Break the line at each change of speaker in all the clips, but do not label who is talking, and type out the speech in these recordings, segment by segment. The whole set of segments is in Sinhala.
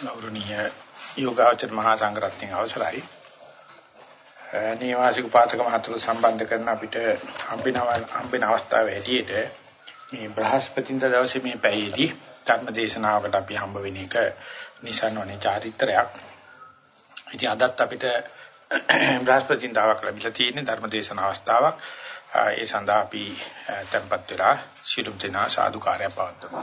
ගෞරවනීය යෝගාචර මහා සංඝරත්නයේ අවසරයි. නීවාසික පාතක මහතුරු සම්බන්ධ කරන අපිට හම්බෙනව හම්බෙන අවස්ථාවේ හැටියට මේ බ්‍රහස්පතින්ද දවසේ මේ පැයේදී ධර්ම දේශනාවකට අපි හම්බ වෙන එක නිසන්වනේ චාරිත්‍රාක්. ඉතින් අදත් අපිට බ්‍රහස්පතින්දාවක් ලැබිලා තියෙන ධර්ම දේශන අවස්ථාවක්. ඒ සඳහා අපි tempත් වෙලා ශිරුම් දෙනා සාදුකාරය පවත්වමු.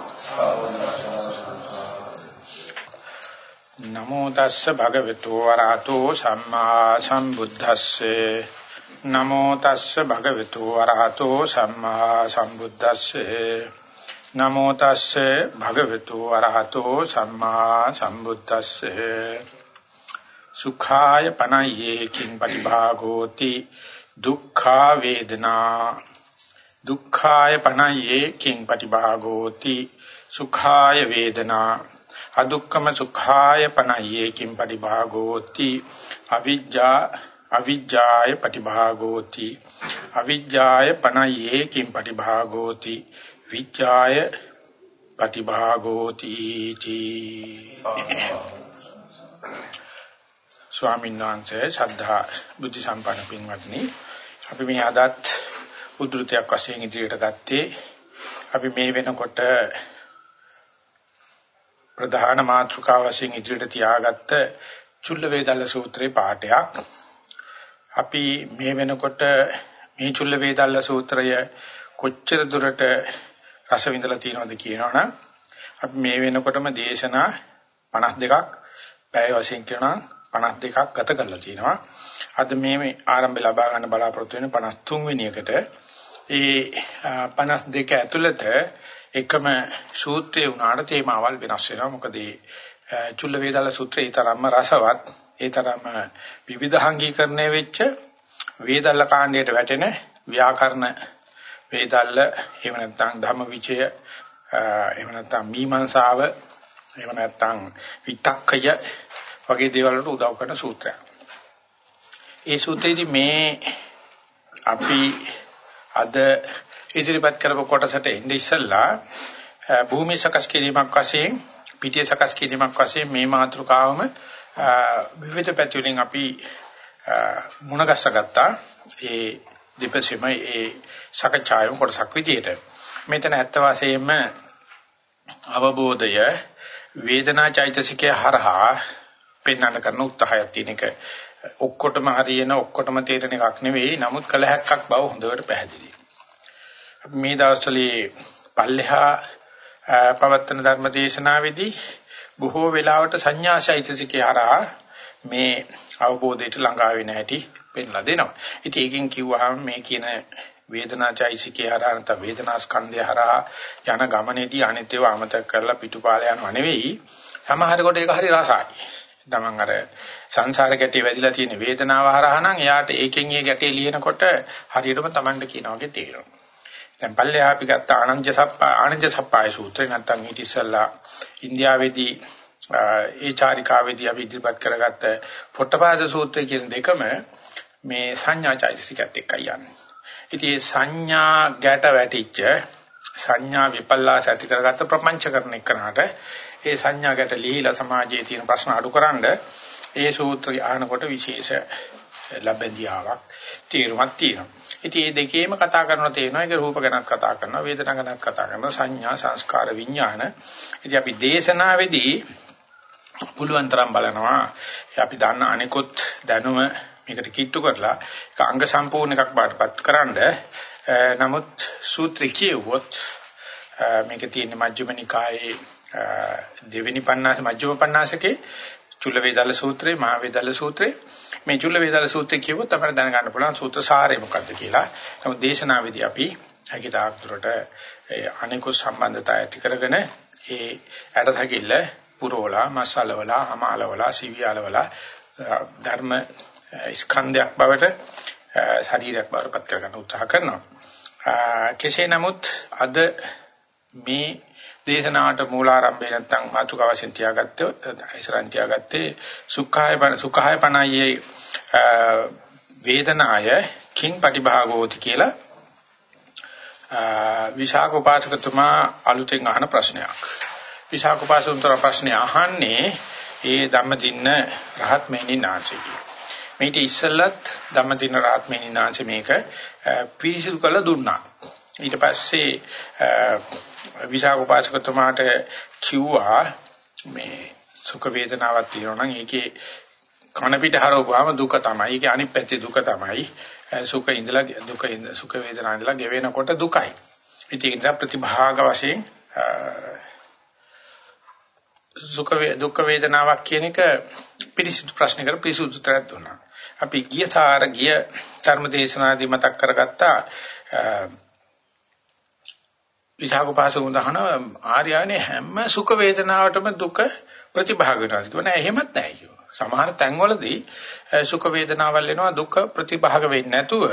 නමෝ තස්ස භගවතු වරහතෝ සම්මා සම්බුද්දස්සේ. නමෝ තස්ස භගවතු වරහතෝ සම්මා සම්බුද්දස්සේ. නමෝ තස්ස භගවතු වරහතෝ සම්මා සම්බුද්දස්සේ. සුඛාය පනයේ කිං පටිභාගෝති දුක්ඛා වේදනා. දුක්ඛාය පනයේ කිං පටිභාගෝති සුඛාය වේදනා. අදුක්කම සුඛාය පනයේ කිම් පටිභාගෝති. අවිජ්ජා අවිජ්ජාය පටිභාගෝති. අවිජ්ජාය පනයේ කිම් පටිභාගෝති. විජ්ජාය පටිභාගෝති තී. ස්වාමීන් වහන්සේ ශ්‍රද්ධා බුද්ධ සම්පන්න පින්වත්නි අපි මේ අදත් උද්ෘතයක් වශයෙන් ඉදිරියට ගත්තේ අපි මේ වෙනකොට ප්‍රධාන මාතෘකාව වශයෙන් ඉදිරියට තියාගත්ත චුල්ල වේදල්ල සූත්‍රයේ පාඩයක්. අපි මේ වෙනකොට මේ චුල්ල වේදල්ල සූත්‍රය කොච්චර දුරට රස විඳලා තියෙනවද කියනවනම් අපි මේ වෙනකොටම දේශනා 52ක් පැය වශයෙන් කියනවා 52ක් ගත කරලා තියෙනවා. අද මේ ආරම්භය ලබා ගන්න බලාපොරොත්තු වෙන 53 වෙනි එකට ඒ 52 ඇතුළත එකම සූත්‍රයේ උනාට තේමාවල් වෙනස් වෙනවා. මොකද මේ චුල්ල වේදාල සූත්‍රය ඒ තරම්ම රසවත්, ඒ තරම්ම විවිධාංගීකරණය වෙච්ච වේදල්ල කාණ්ඩයට වැටෙන ව්‍යාකරණ වේදල්ල එහෙම නැත්නම් ධම්මවිචය එහෙම නැත්නම් මීමන්සාව එහෙම නැත්නම් විතක්කය වගේ දේවල් වලට උදව් කරන සූත්‍රයක්. ඒ සූත්‍රයේදී මේ අපි අද ඉදිරිපත් කරපු කොටසට එන්නේ ඉස්සෙල්ලා භූමි සකස් කිරීමක් වශයෙන් පිටිය සකස් කිරීමක් වශයෙන් මේ මාතෘකාවම විවිධ පැති වලින් අපි මුණගස්ස ගත්තා ඒ දෙපසෙම ඒ සකච්ඡායම කොටසක් විදියට. මෙතන ඇත්ත වශයෙන්ම අවබෝධය වේදනා චෛතසිකය හරහා පෙන්වන්න කරන උත්සාහයක් තියෙන එක. ඔක්කොටම හරියන ඔක්කොටම තේරෙන එකක් නෙවෙයි. නමුත් කලහක්ක් බව හොඳට පැහැදිලි. මේ දවස්වලේ පල්ලෙහා පවත්තන ධර්ම දේශනාවේදී බොහෝ වෙලාවට සංඥාසයිතසිකේ හරහා මේ අවබෝධයට ළඟා වෙන හැටි පෙන්ලා දෙනවා. ඉතින් ඒකෙන් කිව්වහම මේ කියන වේදනාචෛසිකේ හරහා නැත්නම් වේදනා ස්කන්ධය හරහා යන ගමනේදී අනිත්‍යව අමතක කරලා පිටුපාල යනවා නෙවෙයි. සමහර කොට ඒක හරි රසයි. තමන් අර සංසාර ගැටේ වැදිලා තියෙන වේදනාව හරහා නම් එයාට ඒකෙන් ඒ ගැටේ ලියනකොට හරියටම තමන්ට කියනවා වගේ තේරෙනවා. දැන් පල්ලෙහා අපි ගත්ත ආනන්ද සප්පා ආනන්ද සප්පාය සූත්‍රය නැත්නම් ඊට ඉස්සෙල්ලා ඉන්දියාවේදී ඒ චාරිකාවේදී අපි ඉදිරිපත් කරගත්ත පොට්ටපාද සූත්‍රය කියන දෙකම මේ සංඥා චෛතසිකත් එක්ක යන්නේ. ඉතින් සංඥා ගැට වැටිච්ච සංඥා විපල්ලාස ඇති කරගත්ත ප්‍රපංචකරණ එක්කනට ඒ සංඥා ගැට ලිහිලා සමාජයේ තියෙන ප්‍රශ්න අඩුකරනද ඒ සූත්‍රය ආනකොට විශේෂ ලැබෙන්දියාවක් තීරමක් තියෙනවා. ඉතින් මේ දෙකේම කතා කරනවා තේනවා. ඒක රූප ගැනත් කතා කරනවා වේදනා ගැනත් කතා කරනවා සංඥා සංස්කාර විඥාන. ඉතින් අපි දේශනාවේදී පුළුවන් තරම් බලනවා. අපි දන්න අනිකුත් දැනුම මේකට කිට්ටු කරලා ඒක අංග සම්පූර්ණ එකක් බාටපත් කරන්න. නමුත් සූත්‍රය කියවොත් මේකේ තියෙන මජ්ක්‍ධිම නිකායේ දෙවෙනි පණ්ණාස මජ්ක්‍ධිම පණ්ණාසකේ චුල්ල වේදාල සූත්‍රේ මහා වේදාල සූත්‍රේ මේ චුල්ල වේදාල සූත්‍රය කියවොත් අපිට දැනගන්න පුළුවන් සූත්‍ර සාරය මොකක්ද කියලා. නමුත් දේශනාවේදී අපි හැකිතාක් දුරට අනිකු සම්බන්ධතාවය ඇති කරගෙන ඒ ඇටසකිල්ල පුරෝලා මසලවලා හමාලවලා සිවියාලවලා ධර්ම ස්කන්ධයක් බවට ශරීරයක් බවට පත් කරගන්න උත්සාහ කරනවා. කෙසේ නමුත් අද මේ දේශනාවට මූලාරම්භය නැත්නම් මාතුක වශයෙන් තියාගත්තේ ඉස්සරන් තියාගත්තේ සුඛාය සුඛාය පණයේ වේදනාය කිං පටිභාගෝති කියලා විශාඛ උපාසකතුමා අලුතෙන් අහන ප්‍රශ්නයක්. විසාකපාසුන්තර ප්‍රශ්නේ අහන්නේ ඒ ධම්මදින්න රහත් මෙනිනාංශිකයි. මේක ඉස්සෙල්ලත් ධම්මදින්න රහත් මෙනිනාංශ මේක පිරිසිදු කළ දුන්නා. ඊට පස්සේ විසාකපාසකතුමාට කිව්වා මේ සුඛ වේදනාවක් තියෙනවා නම් ඒකේ කන පිට හරවපුවාම දුක තමයි. ඒකේ අනිත් පැත්තේ දුක තමයි. සුඛ ඉඳලා දුක සුඛ වේදනා ඉඳලා ගෙවෙනකොට දුකයි. ඉතින් ඉඳලා ප්‍රතිභාග වශයෙන් සුඛ දුක්ඛ වේදනාවක් කියන එක පිරිසිදු ප්‍රශ්නයකට පිරිසිදු උත්තරයක් දුන්නා. අපි ගිය සාර ගිය ධර්ම දේශනාදී මතක් කරගත්තා විසාකපාසු උදාහරණ ආර්යයනේ හැම සුඛ වේදනාවටම දුක ප්‍රතිභාග වෙනවා කියනවා. එහෙමත් නැහැ කියෝ. සමහර තැන්වලදී සුඛ වේදනාවල් එනවා දුක ප්‍රතිභාග වෙන්නේ නැතුව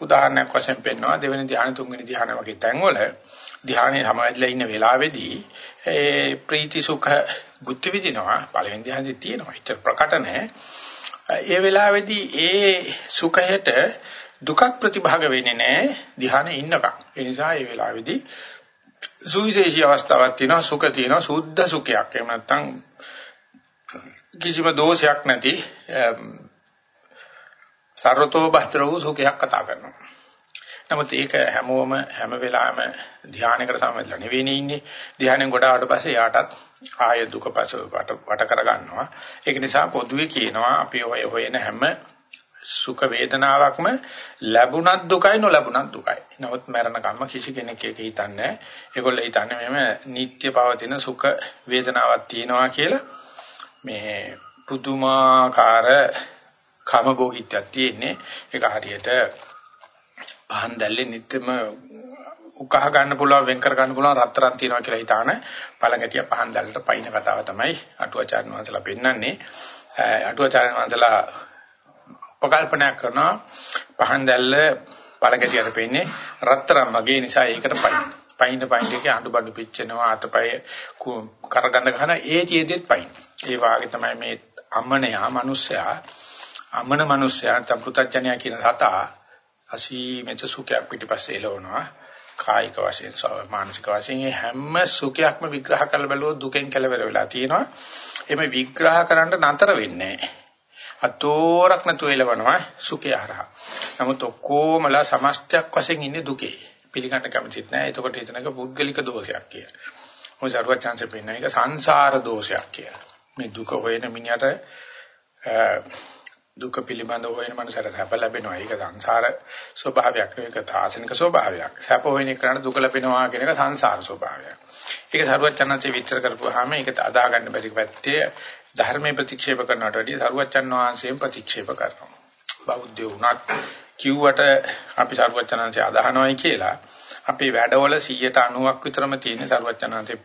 උදාහරණයක් වශයෙන් පෙන්වනවා දෙවෙනි ධ්‍යාන තුන්වෙනි ධ්‍යාන වගේ තැන්වල ධ්‍යානයේ සමාධිලා ඉන්න වෙලාවේදී ඒ ප්‍රීති සුඛ බුද්ධ විදිනවා පළවෙනි ධ්‍යානෙදී තියෙනවා ඒත් ප්‍රකට නැහැ ඒ වෙලාවේදී ඒ සුඛයට දුකක් ප්‍රතිභාග වෙන්නේ නැහැ ධ්‍යානෙ ඉන්නකම් ඒ නිසා ඒ වෙලාවේදී සුවිශේෂී අවස්ථාවක් තියෙනවා සුඛ තියෙනවා සුද්ධ සුඛයක් එහෙම නැත්නම් කිසිම දෝෂයක් නැති සර්වතෝ බස්තර වූ සුඛයක් කතා කරනවා. නමුත් ඒක හැමෝම හැම වෙලාවෙම ධානයකට සමවැදලා නෙවෙයි ඉන්නේ. ධානයෙන් ගොඩ ආවට පස්සේ යාටත් ආය දුක පස වට කර ගන්නවා. ඒක නිසා පොදුවේ කියනවා අපි ඔය හොයන හැම සුඛ වේදනාවක්ම ලැබුණත් දුකයි නොලැබුණත් දුකයි. නමුත් මරණ කම්ම කිසි කෙනෙක් ඒක හිතන්නේ නැහැ. ඒගොල්ලෝ හිතන්නේ මෙහෙම නිට්ටය පවතින සුඛ වේදනාවක් තියෙනවා කියලා. මේ පුදුමාකාර කාමභෝගීත්වයක් තියෙන්නේ ඒක හරියට පහන් දැල්ලේ නිත්‍යම උකහා ගන්න පුළුවන් වෙන් කර ගන්න පුළුවන් රත්තරන් තියනවා කියලා හිතාන පළඟටිය පහන් දැල්ලට පයින් කතාව තමයි අටුවාචාර්ය වහන්සේලා පෙන්නන්නේ අටුවාචාර්ය වහන්සේලා උපකල්පනයක් කරනවා. පහන් දැල්ල පළඟටියට පෙන්නේ රත්තරන් වගේ නිසා ඒකට පයින්. පයින් පයින් එකේ අඬු බඬු පිච්චෙනවා අතපය කරගන්න ගන්න ඒ තියේදෙත් පයින්. ඒ වාගේ තමයි මේ අමනයා මිනිස්සයා. අමන මිනිස්සයා තපෘතඥයා කියන සතා අසීමිත සුඛයක් පිටිපස්සේ එළවනවා. කායික වශයෙන් මානසික වශයෙන් හැම සුඛයක්ම විග්‍රහ කරලා බැලුවොත් දුකෙන් කෙලවර වෙලා තියෙනවා. එමෙ විග්‍රහ කරන්න නතර වෙන්නේ අතෝරක් නැතුව එළවනවා සුඛය හරහා නමුත් ඔක්කොමලා සමස්තයක් වශයෙන් ඉන්නේ දුකේ පිළිගන්න කැමතිත් නැහැ. එතකොට එතනක පුද්ගලික දෝෂයක් කියලා. මොකද සරුවත් chance පෙන්නන එක සංසාර දෝෂයක් කියලා. මේ දුක හොයන මිනිහට දුක පිළිබඳ හොයන මනසට සැප ලැබෙනවා. ඒක සංසාර ස්වභාවයක් නෙවෙයි ඒක තාසනික ස්වභාවයක්. සැප හොයන එකට දුක ලැබෙනවා කියන එක සංසාර ස්වභාවයක්. ඒක සරුවත් chance විස්තර කරපුවාම ඒක අදා ගන්න බැරි පැත්තේ ධර්මයේ ප්‍රතික්ෂේප කරනවට වැඩිය සරුවත් chance වහන්සේම ප්‍රතික්ෂේප කරනවා. බෞද්ධ වුණත් කිව්වට අපි සරුවචනංශය අදහනවයි කියලා අපේ වැඩවල 190ක් විතරම තියෙන සරුවචනංශේ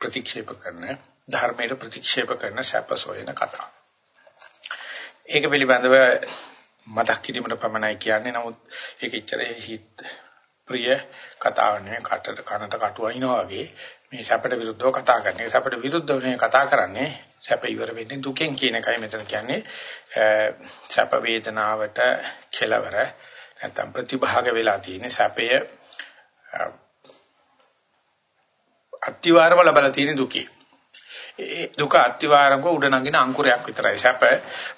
ප්‍රතික්ෂේප කරන ධර්මයට ප්‍රතික්ෂේප කරන සැපසොයන කතා. ඒක පිළිබඳව මතක් කිරීමට පමණයි කියන්නේ නමුත් ඒක ඉච්චර හිත ප්‍රිය කතාවක් නෙවෙයි කටට කනට කටුවයින්නවා වගේ මේ සැපට විරුද්ධව කතා කරන්නේ. සැපට විරුද්ධව නේ කතා කරන්නේ. සැප ඉවර වෙන්නේ දුකෙන් කියන එකයි මෙතන කියන්නේ. සැප වේදනාවට කෙලවර නැත්නම් ප්‍රතිභාග වෙලා තියෙන සැපය අත්විවරම ලබලා තියෙන දුකේ. ඒ දුක අත්විවරක උඩ නගින අංකුරයක් විතරයි. සැප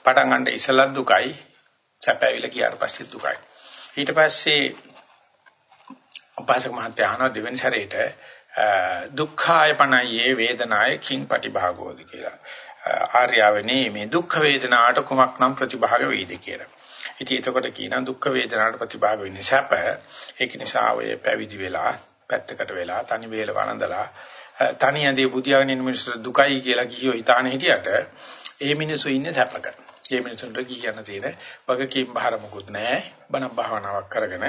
පටන් ගන්න ඉස්සලත් දුකයි. සැප ඇවිල්ලා ගියාට පස්සේ දුකයි. ඊට පස්සේ උපාසක මහත්තයා අහන දෙවෙනි සැරේට දුක්ඛාය පණයේ වේදනාය කිං පටිභාගෝද කියලා. ආර්යවනේ මේ දුක්ඛ වේදනාට කුමක් නම් ප්‍රතිභාග වේද කියලා. ඉතින් එතකොට කියනවා දුක්ඛ වේදනාට ප්‍රතිභාග වෙන්නේ සැප. ඒක නිසා ඔය පැවිදි වෙලා පැත්තකට වෙලා තනි වේල වළඳලා තනි ඇඳේ බුදියාගෙන ඉන්න මිනිස්සුන්ට දුකයි කියලා කියෝ හිතාන හිටියට ඒ මිනිස්සු ඉන්නේ සැපක. ඒ මිනිස්සුන්ට කියන්න තියෙන වගකීම් බහර මොකුත් නැහැ. බණ භාවනාවක් කරගෙන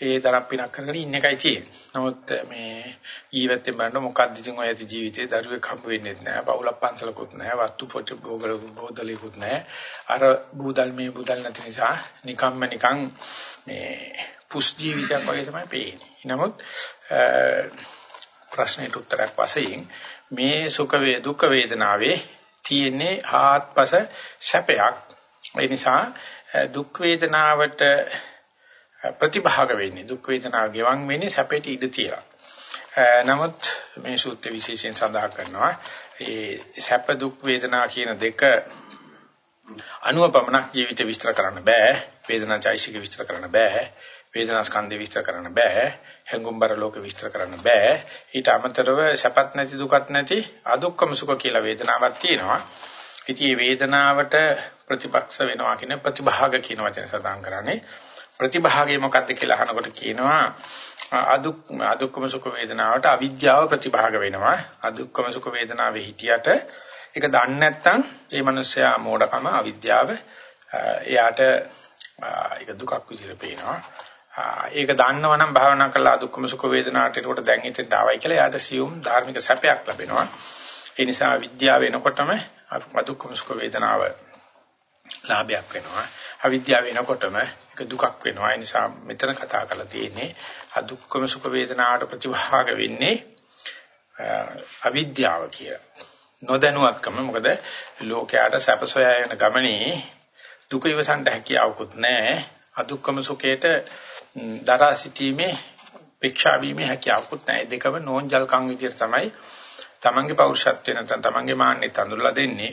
ඒ තරම් පිනක් කරගෙන ඉන්න එකයි තියෙන්නේ. නමුත් මේ ජීවිතේ බලන මොකක්ද ඉතින් ඔය ඇති ජීවිතේ දරුවෙක් හම්බ වෙන්නේ නැහැ. පවුලක් පන්සලකුත් නැහැ. වස්තු පොටි භෝගල බෝධලෙකුත් නැහැ. අර බුදල් මේ බුදල් නැති නිසා නිකම්ම නිකන් මේ පුස් ජීවිතයක් වගේ තමයි පේන්නේ. නමුත් ප්‍රශ්නෙට උත්තරයක් වශයෙන් මේ සුඛ වේ දුක් වේදනාවේ තියෙන්නේ ආත්පස සැපයක්. ඒ නිසා දුක් වේදනාවට ප්‍රතිභාග වෙන්නේ දුක් වේදනාව ගෙවන් වෙන්නේ සැපේට ඉඳ තියලා. නමුත් මේ සූත්‍ර විශේෂයෙන් සඳහන් කරනවා ඒ සැප දුක් වේදනා කියන දෙක අනුව පමණක් ජීවිත විස්තර කරන්න බෑ. වේදනා චෛසික විස්තර කරන්න බෑ. වේදනා ස්කන්ධය විස්තර කරන්න බෑ. හැඟුම්බර ලෝක විස්තර කරන්න බෑ. ඊට අමතරව සැපත් නැති දුකත් නැති අදුක්කම සුඛ කියලා වේදනාවක් තියෙනවා. ඉතින් මේ වේදනාවට ප්‍රතිපක්ෂ වෙනවා කියන ප්‍රතිභාග කියන වචන සඳහන් කරන්නේ ප්‍රතිභාගය මොකක්ද කියලා අහනකොට කියනවා අදුක් අදුක්කම සුඛ වේදනාවට අවිද්‍යාව ප්‍රතිභාග වෙනවා. අදුක්කම සුඛ වේදනාවේ හිටියට ඒක දන්නේ නැත්නම් මේ මිනිස්සයා මෝඩකම අවිද්‍යාව එයාට ඒක දුකක් විදිහට පේනවා. ඒක දන්නවනම් භාවනා කළා දුක්ඛම සුඛ වේදනාට ඒකට දැන් හිතෙන් ආවයි කියලා එයාට සියුම් ධාර්මික සැපයක් ලැබෙනවා. ඒ නිසා විද්‍යාව එනකොටම අදුක්ඛම සුඛ වේදනාව ලාභයක් වෙනවා. අවිද්‍යාව වෙනකොටම ඒක දුකක් වෙනවා. ඒ නිසා මෙතන කතා කරලා තියෙන්නේ අදුක්ඛම සුඛ වේදනාවට ප්‍රතිභාග වෙන්නේ අවිද්‍යාව කියලා. නොදැනුවත්කම මොකද ලෝකයට සැප සොයා යන ගමනේ දුක ඉවසන්න හැකියාවකුත් නැහැ. අදුක්ඛම සුඛයට දරා සිටීමේ පීක්ෂා වීමේ හැකියාවකුත් නැහැ. දෙකම නෝන්ජල්කම් විදියට තමයි තමන්ගේ පෞරුෂත්වය නැත්නම් තමන්ගේ මාන්නෙත් අඳුරලා දෙන්නේ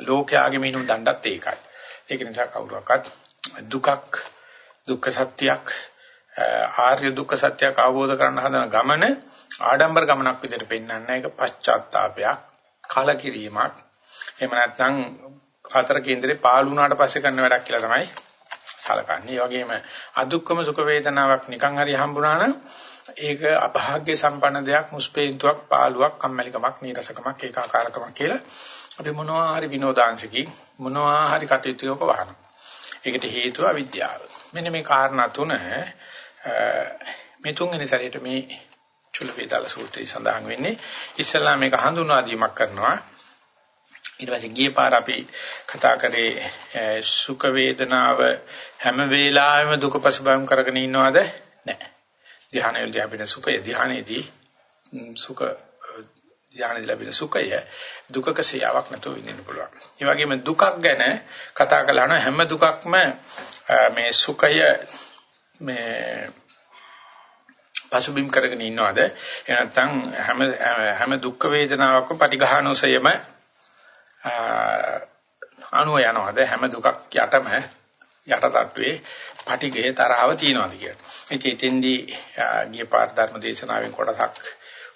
ලෝකයාගේ මිනුම් දණ්ඩත් ඒකයි. ඒක නිසා කවුරුවක්වත් දුකක් දුක්ඛ සත්‍යයක් ආර්ය දුක්ඛ සත්‍යයක් අවබෝධ කරගන්න හදන ගමන ආඩම්බර ගමනක් විදිහට පෙන්වන්නේ ඒක පශ්චාත්තාවයක් කලකිරීමක් එහෙම නැත්නම් හතර කේන්දරේ පාළු වුණාට පස්සේ කරන වැඩක් කියලා තමයි සලකන්නේ. ඒ වගේම අදුක්කම සුඛ වේදනාවක් නිකන් හරි හම්බුණා නම් ඒක අභාග්‍ය සම්පන්න දෙයක් මුස්පේන්තුවක් පාළුවක් කම්මැලිකමක් නීරසකමක් ඒකාකාරකමක් කියලා අපි මොනවා හරි විනෝදාංශකින් මොනවා හරි කටයුතුක වහනවා. ඒකට හේතුව අවිද්‍යාව. මෙන්න මේ කාරණා තුන මේ තුන්වෙනි සැරේට මේ චුල්ල වේදාල සූත්‍රයේ සඳහන් වෙන්නේ ඉස්සල්ලා මේක හඳුන්වා දීමක් කරනවා. ඊට පස්සේ ගියේ පාර අපි කතා කරේ සුඛ වේදනාව හැම වෙලාවෙම දුක පසුබෑම් කරගෙන ඉන්නවද? නැහැ. ධානයේදී අපිට සුඛය ධානයේදී සුඛ ධානයේදී ලැබෙන සුඛය දුකක සියාවක් නැතුව විඳින්න පුළුවන්. ඒ වගේම දුකක් ගැන කතා කළා නම් හැම දුකක්ම මේ සුඛය මේ පසුබිම් කරගෙන ඉන්නවද? එහෙ නැත්නම් හැම හැම දුක් වේදනාවක්ම පටිඝානෝසයම අනුව යනවද? හැම දුකක් යටම යට තට්ටුවේ පටිඝේ තරහව තියනවාද කියලා. ඉතින් එතෙන්දී ගිය පාර ධර්ම දේශනාවෙන් කොටසක්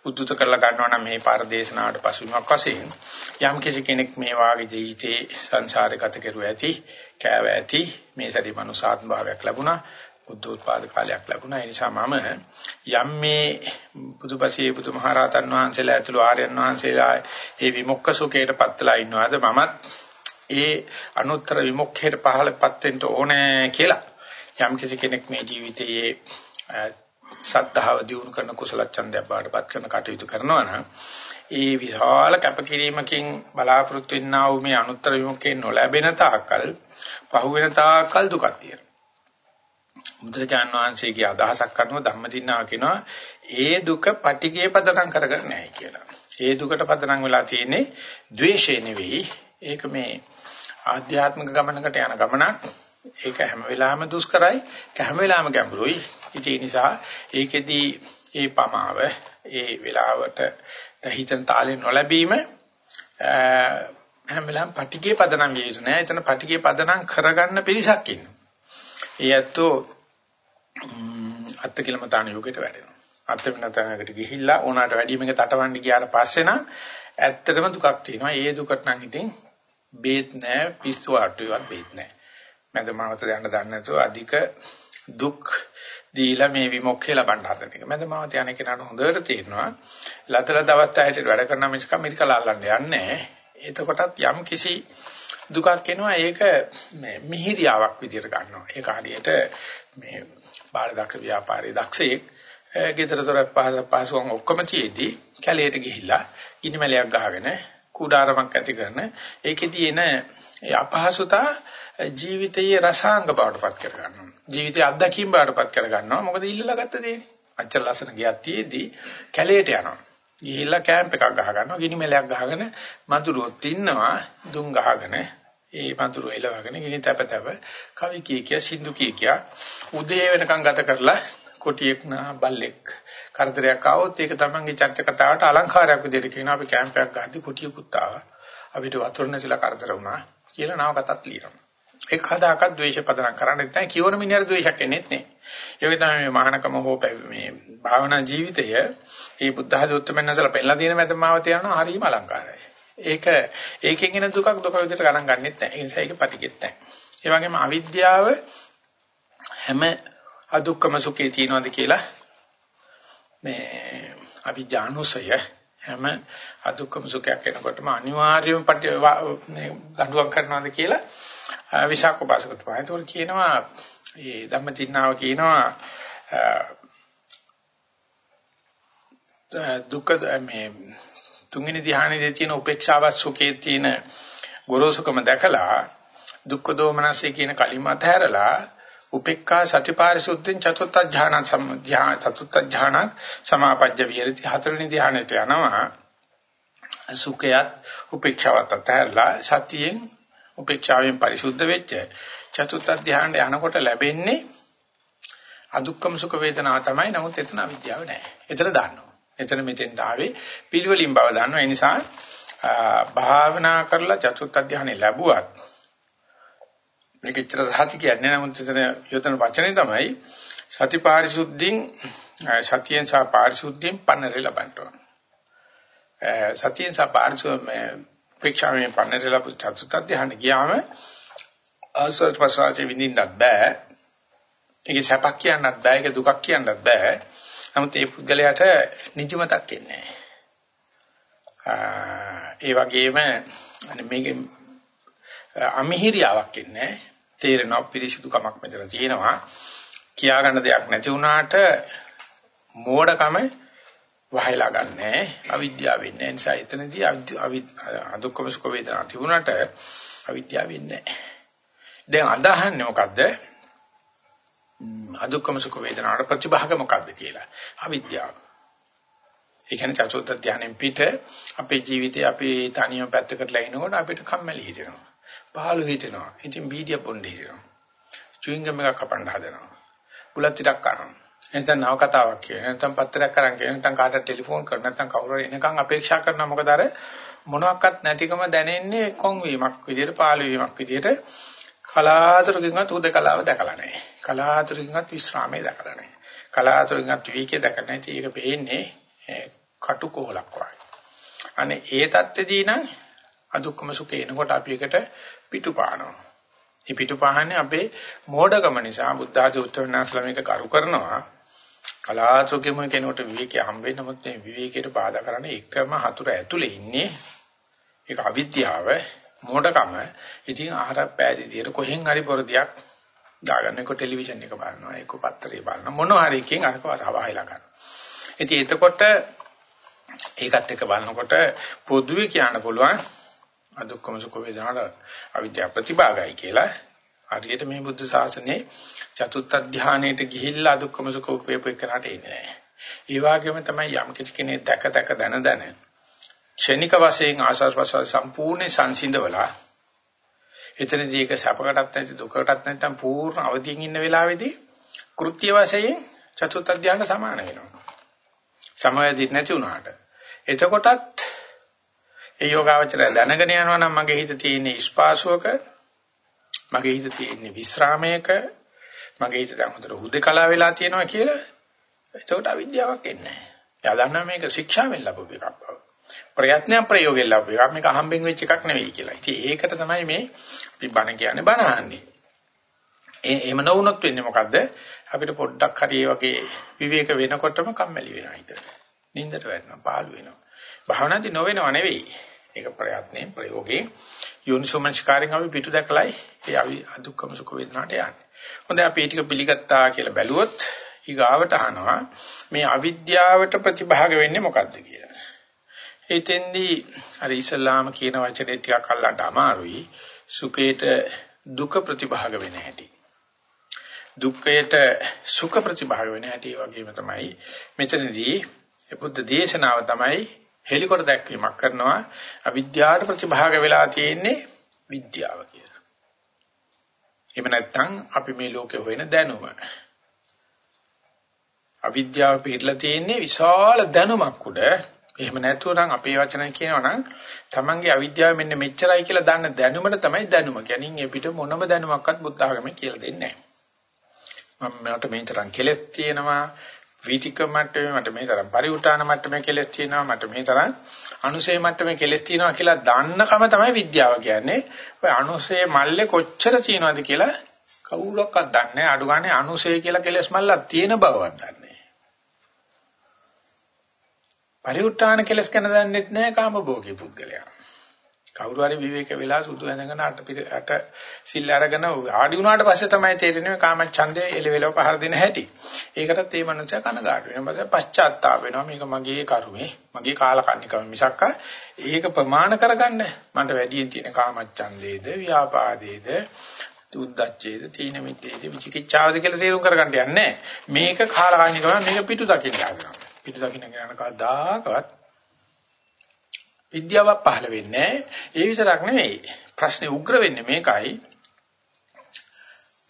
උද්දුත කරලා ගන්නවා නම් මේ පාර දේශනාවට පසුබිමක් වශයෙන් යම් කිසි කෙනෙක් මේ වාගේ ජීවිතේ සංසාරේ ගත කරුවා ඇති, කෑව ඇති, මේ සැරි මනුසාත්ම භාවයක් ලැබුණා, බුද්ධෝත්පාද කාලයක් ලැබුණා. ඒ නිසා මම යම් මේ බුදුපසේ බුදුමහරහතන් වහන්සේලා ඇතුළු ආර්යයන් වහන්සේලා ඒ විමුක්ඛ සුඛයට පත්ලා ඉන්නවාද මමත් ඒ අනුත්තර විමුක්ඛයට පහළපත් වෙන්න ඕනේ කියලා යම් කිසි කෙනෙක් මේ ජීවිතයේ සද්ධාව දියුණු කරන කුසල ඡන්දයක් බාටපත් කරන කටයුතු කරනවා නම් ඒ විශාල කැපකිරීමකින් බලාපොරොත්තු වෙන්නා වූ මේ අනුත්තර විමුක්තිය නොලැබෙන තාක්කල් පහුවෙන තාක්කල් දුකක් තියෙනවා. බුදුරජාණන් වහන්සේගේ අදහසක් අනුව ධම්මදින්නා කියනවා ඒ දුක පටිගේ පදනම් කරගන්න නැහැ කියලා. ඒ දුකට පදනම් වෙලා තියෙන්නේ ද්වේෂය නෙවෙයි. ඒක මේ ආධ්‍යාත්මික ගමනකට යන ගමනක්. ඒක හැම වෙලාවෙම දුෂ්කරයි. ඒක හැම වෙලාවෙම ගැඹුරුයි. ඉතින් ඒ නිසා ඒකෙදී ඒ පමාව ඒ වෙලාවට හිතන තාලෙ නොලැබීම හැම වෙලාවෙම පටිගේ පදනම් විය යුතු නෑ. එතන පටිගේ පදනම් කරගන්න පිරිසක් ඉන්නවා. ඒ ඇත්තෝ අත්තිකිලමතාන යෝගයට වැඩෙනවා. අත්තිකිලමතානකට ගිහිල්ලා ඕනාට වැඩි මේක තටවන්න ගියාට පස්සේ නම් ඇත්තටම දුකක් තියෙනවා. ඒ දුකට නම් ඉතින් බේත් නෑ පිස්සු ආටුවවත් බේත් නෑ. මැද මාවත යන්න දන්නේ නැතුව අධික දුක් දීලා මේ විමුක්තිය ලබන්න හදන එක. මැද මාවත යන කෙනාට හොඳට තේරෙනවා. ලතලද අවස්ථාවට වැඩ කරන මිනිස්ක මිරිකලා අල්ලන්න යන්නේ එතකොටත් යම් කිසි දුකක් එනවා ඒක මේ මිහිරියාවක් විදියට ගන්නවා. ඒක හරියට මේ බාලදක්ෂ ව්‍යාපාරයේ දක්ෂයෙක් ගෙදරතොර පහසුවන් ඔක්කොම තියේදී කැලේට ගිහිල්ලා ගිනිමැලයක් ගහගෙන කුඩාරමක් ඇති කරන ඒකෙදී එන අපහසුතා ජීවිතයේ රසාංග බවටපත් කර ගන්නවා. ජීවිතයේ අත්දැකීම් බවටපත් කර ගන්නවා. මොකද ඉල්ලලා ගත්ත දේ. අච්චර ලස්සන ගියක් තියේදී කැලේට යනවා. ගිහිල්ලා කැම්ප් එකක් ගහ ගන්නවා. ගිනි මෙලයක් ගහගෙන මඳුරුවොත් ඉන්නවා. දුම් ගහගෙන ඒ මඳුරුව එලවගෙන ගිනි තැප තැප කවි කිය කිය සින්දු කිය කිය උදේ වෙනකන් ගත කරලා කොටියෙක් නා බල්ලෙක් කරදරයක් ආවොත් ඒක තමන්ගේ චර්ච කතාවට අලංකාරයක් විදිහට කියනවා අපි කැම්පයක් ගහද්දි කුටියකුත් ආවා. අපිට වතුර නැතිලා කරදර වුණා කියලා නව කතාත් ලියනවා. ඒක හදාකත් ද්වේෂ පදනම් කරන්නේ නැහැ. කියවන මිනිහට ද්වේෂයක් එන්නේ නැහැ. ඒක තමයි මේ මහානකම හෝ මේ භාවනා ජීවිතය මේ බුද්ධ ධර්මයෙන් පෙන්නලා තියෙන මැදමාව තියනවා හරිම අලංකාරයි. ඒක ඒකෙන් එන දුකක් දුක විදිහට ගණන් ගන්නෙත් නැහැ. ඒ නිසා ඒක පටිගෙත් නැහැ. ඒ වගේම අවිද්‍යාව හැම අදුක්කම සුඛේ තියනවාද කියලා මේ අවිජානුසය හැම අදුක්කම සුඛයක් එනකොටම අනිවාර්යයෙන්ම පටි මේ දඬුවම් කරනවාද කියලා විශාක උපාසකතුමා. ඒතකොට කියනවා මේ ධම්මචින්නාව කියනවා දුක්ඛ මේ තුන්වෙනි ධ්‍යානයේදී තියෙන උපේක්ෂාව සුඛයේ තියෙන ගොරෝසුකම දැකලා දුක්ඛ දෝමනසේ කියන කලිම අතහැරලා උපේක්ඛා සතිපාරිසුද්ධෙන් චතුත්ථ ඥාන සම්ඥා චතුත්ථ ඥාන සමාපජ්ජ විහෙරති හතරවෙනි ධ්‍යානෙට යනවා සුඛයත් උපේක්ෂාවත් අතහැරලා සතියෙන් උපේක්ෂාවෙන් පරිසුද්ධ වෙච්ච චතුත්ථ ධ්‍යානෙට යනකොට ලැබෙන්නේ අදුක්කම සුඛ වේදනාව තමයි නමුත් එතන අවිද්‍යාව නැහැ. එතන දාන්නවා. එතන මෙතෙන්ට ආවේ පිළිවෙලින් බව දන්නවා. ඒ නිසා භාවනා කරලා චතුත්ථ ධ්‍යානෙ ලැබුවත් මේක ඉතර සහති කියන්නේ නමුත් එතන යොදන වචනේ තමයි සති පාරිශුද්ධින් සතියෙන් සහ පාරිශුද්ධියෙන් පන්නරේ ලබන්න ඕන. සතියෙන් සහ පාරිශුද්ධ උපේක්ෂාවෙන් පන්නරේ ලැබු චතුත්ථ ධ්‍යානෙ ගියාම ආසත් පසාචේ විඳින්නත් බෑ. ඒකේ සැපක් කියන්නත් බෑ. ඒක දුකක් කියන්නත් බෑ. නමුත් ඒ පුද්ගලයාට නිදිමතක් එන්නේ ඒ වගේම මේකේ අමිහිරියාවක් එන්නේ තේරෙනවා පිරිසිදුකමක් මෙතන තියෙනවා කියා ගන්න දෙයක් නැති වුණාට මෝඩකම වහයලා ගන්නෑ අවිද්‍යාව වෙන්නේ නිසා එතනදී අදුක්කම සුඛ වේදනා තිබුණාට අවිද්‍යාව වෙන්නේ නැහැ දැන් අදහන්නේ මොකද්ද අදුක්කම සුඛ වේදනාවට ප්‍රතිභාග මොකක්ද කියලා. අවිද්‍යාව. ඒ කියන්නේ චතුර්ථ ධානයෙන් පිට අපේ ජීවිතේ අපි තනියම පැත්තකට ලැිනකොට අපිට කම්මැලි හිතෙනවා. පහළ හිතෙනවා. ඉතින් බීඩිය පොණ්ඩ හිතෙනවා. චුයින්ගම් එකක් කපන්න හදනවා. බුලත් ටිකක් කරනවා. නැත්නම් නව කතාවක් කියන. නැත්නම් පත්‍රයක් කරන් කියන. නැත්නම් කාටට ටෙලිෆෝන් කරන. නැත්නම් කවුරු හරි එනකන් අපේක්ෂා කරනවා. මොකද අර මොනවත් නැතිකම දැනෙන්නේ කොන් වීමක් විදියට පාළු වීමක් විදියට කලාතුරකින්වත් උදකලාව දැකලා නැහැ. කලාතුරකින්වත් විශ්‍රාමයේ දැකලා නැහැ. කලාතුරකින්වත් විවේකයේ දැකලා නැහැ. ඒක පේන්නේ කටුකොහලක් වගේ. අනේ ඒ தත්ත්වදී නම් අදුක්කම සුඛේ එනකොට අපි එකට පිටුපානවා. මේ පිටුපාහන්නේ අපේ මෝඩකම නිසා බුද්ධ ආදී උත්තරනාස්ලා මේක කරු කරනවා. කලාතුරකින්ම කෙනෙකුට විවේකයේ හම්බ වෙන්නේ නමුත් මේ විවේකයට බාධා කරන්නේ එකම හතුර ඇතුලේ ඉන්නේ. ඒක අවිද්‍යාව. මොඩකම ඉතින් ආහාර පෑදී විදියට කොහෙන් හරි පොරදියක් දාගන්න එක ටෙලිවිෂන් එක බලනවා ඒක පත්තරේ බලනවා මොනවා හරි එකකින් අරක වහලා ගන්න. ඉතින් එතකොට ඒකත් එක්ක බලනකොට පොදුවේ කියන්න පුළුවන් අදුක්කම සුඛ වේදනාට අවිද්‍යාව ප්‍රතිභාගයි කියලා. හරියට මේ බුද්ධ ශාසනයේ චතුත්ථ ධානයේට ගිහිල්ලා අදුක්කම සුඛ උපේපේ කරාට එන්නේ නැහැ. ඒ වගේම තමයි යම් කිසි කෙනෙක් දැක දැක දන දන ක්ෂණික වශයෙන් ආශාස ප්‍රසාර සම්පූර්ණ සංසිඳවලා එතනදී ඒක සැපකටත් නැති දුකකටත් නැත්නම් පූර්ණ අවදියෙන් ඉන්න වෙලාවේදී කෘත්‍ය වශයෙන් චතුත් අධ්‍යාන සමාන වෙනවා. සමවැදී නැති වුණාට. එතකොටත් ඒ යෝගාවචරය දැනගෙන යනවා නම් මගේ හිත තියෙන ස්පාසුවක මගේ හිත තියෙන විස්රාමයක මගේ හිත දැන් හොඳට හුදකලා වෙලා තියෙනවා කියලා එතකොට අවිද්‍යාවක් එන්නේ නැහැ. එයා දන්නවා මේක ශික්ෂාවෙන් ලැබුව එකක් බව. ප්‍රයත්නයක් ප්‍රයෝගයෙන් ලැබුව එකක් මේක හම්බෙන් වෙච්ච එකක් නෙවෙයි කියලා. ඉතින් ඒකට තමයි මේ අපි බණ කියන්නේ බණ අහන්නේ. ඒ එහෙම නොවුනොත් වෙන්නේ මොකද්ද? අපිට පොඩ්ඩක් හරි වගේ විවේක වෙනකොටම කම්මැලි වෙනවා හිත. නින්දට වැටෙනවා, පාළු වෙනවා. භාවනාදී නොවෙනව නෙවෙයි. ඒක ප්‍රයත්නයෙන් ප්‍රයෝගයෙන් යෝනිසෝමනස්කාරයෙන් අපි පිටු දැකලයි ඒ අවි අදුක්කම සුඛ වේදනාට යන්නේ. හොඳයි අපි ටික පිළිගත්තා කියලා බැලුවොත් ඊගාවට අහනවා මේ අවිද්‍යාවට ප්‍රතිභාග වෙන්නේ මොකද්ද කියලා. එතෙන්දී අර ඉස්ලාම කියන වචනේ ටිකක් අල්ලන්න අමාරුයි. සුඛයට දුක ප්‍රතිභාග වෙන හැටි. දුක්ඛයට සුඛ ප්‍රතිභාග වෙන හැටි වගේම තමයි මෙතනදී බුද්ධ දේශනාව තමයි හෙලිකොට දැක්වීමක් කරනවා අවිද්‍යාවට ප්‍රතිභාග වෙලා තියෙන්නේ විද්‍යාව කියලා. එහෙම නැත්නම් අපි මේ ලෝකේ හොයන දැනුම. අවිද්‍යාව පිළිලා තියෙන්නේ විශාල දැනුමක් උඩ. එහෙම නැතුව නම් අපේ වචනෙන් කියනවා නම් තමන්ගේ අවිද්‍යාව මෙන්න මෙච්චරයි කියලා දන්න දැනුමට තමයි දැනුම. කියන්නේ ඒ පිට මොනම දැනුමක්වත් බුද්ධ ආගමේ කියලා දෙන්නේ නැහැ. මම මට මේ තරම් කෙලෙස් තියෙනවා වීතික මට්ටමේ මට මේ තරම් පරිඋත්තාන මට්ටමේ කෙලෙස් තියෙනවා මට මේ තරම් අනුසේ මට්ටමේ කෙලෙස් තියෙනවා කියලා දන්නකම තමයි විද්‍යාව කියන්නේ. ඔය අනුසේ මල්ලේ කොච්චර තියෙනවද කියලා කවුරක්වත් දන්නේ නැහැ. අඩු ගානේ අනුසේ කියලා කෙලෙස් මල්ලක් තියෙන බවවත් දන්නේ නැහැ. පරිඋත්තාන කෙලෙස් ගැන දන්නෙත් නැහැ කාමභෝගී පුද්ගලයා. කවුරු හරි විවේක වෙලා සුදු ඇඳගෙන අට අට සිල් අරගෙන ආඩි වුණාට පස්සේ තමයි තේරෙන්නේ කාමච්ඡන්දේ එලෙවෙලව පහර දෙන හැටි. ඒකටත් ඒ මනුස්සයා කනගාටු වෙනවා. ඊපස්සේ පශ්චාත්තාප වෙනවා. මේක මගේ කර්මේ, මගේ කාලකන්නිකම මිසක්ක ඒක ප්‍රමාණ කරගන්න මට වැඩියෙන් තියෙන කාමච්ඡන්දේද, ව්‍යාපාදේද, උද්දච්චේද, තීන මිද්දේද, විචිකිච්ඡාවද කියලා තේරුම් කරගන්න යන්නේ. මේක කාලකන්නිකම මේක පිටු දකින්න යනවා. පිටු දකින්න යන කවදාකවත් විද්‍යාවක් පහළ වෙන්නේ ඒ විතරක් නෙවෙයි. ප්‍රශ්නේ උග්‍ර වෙන්නේ මේකයි.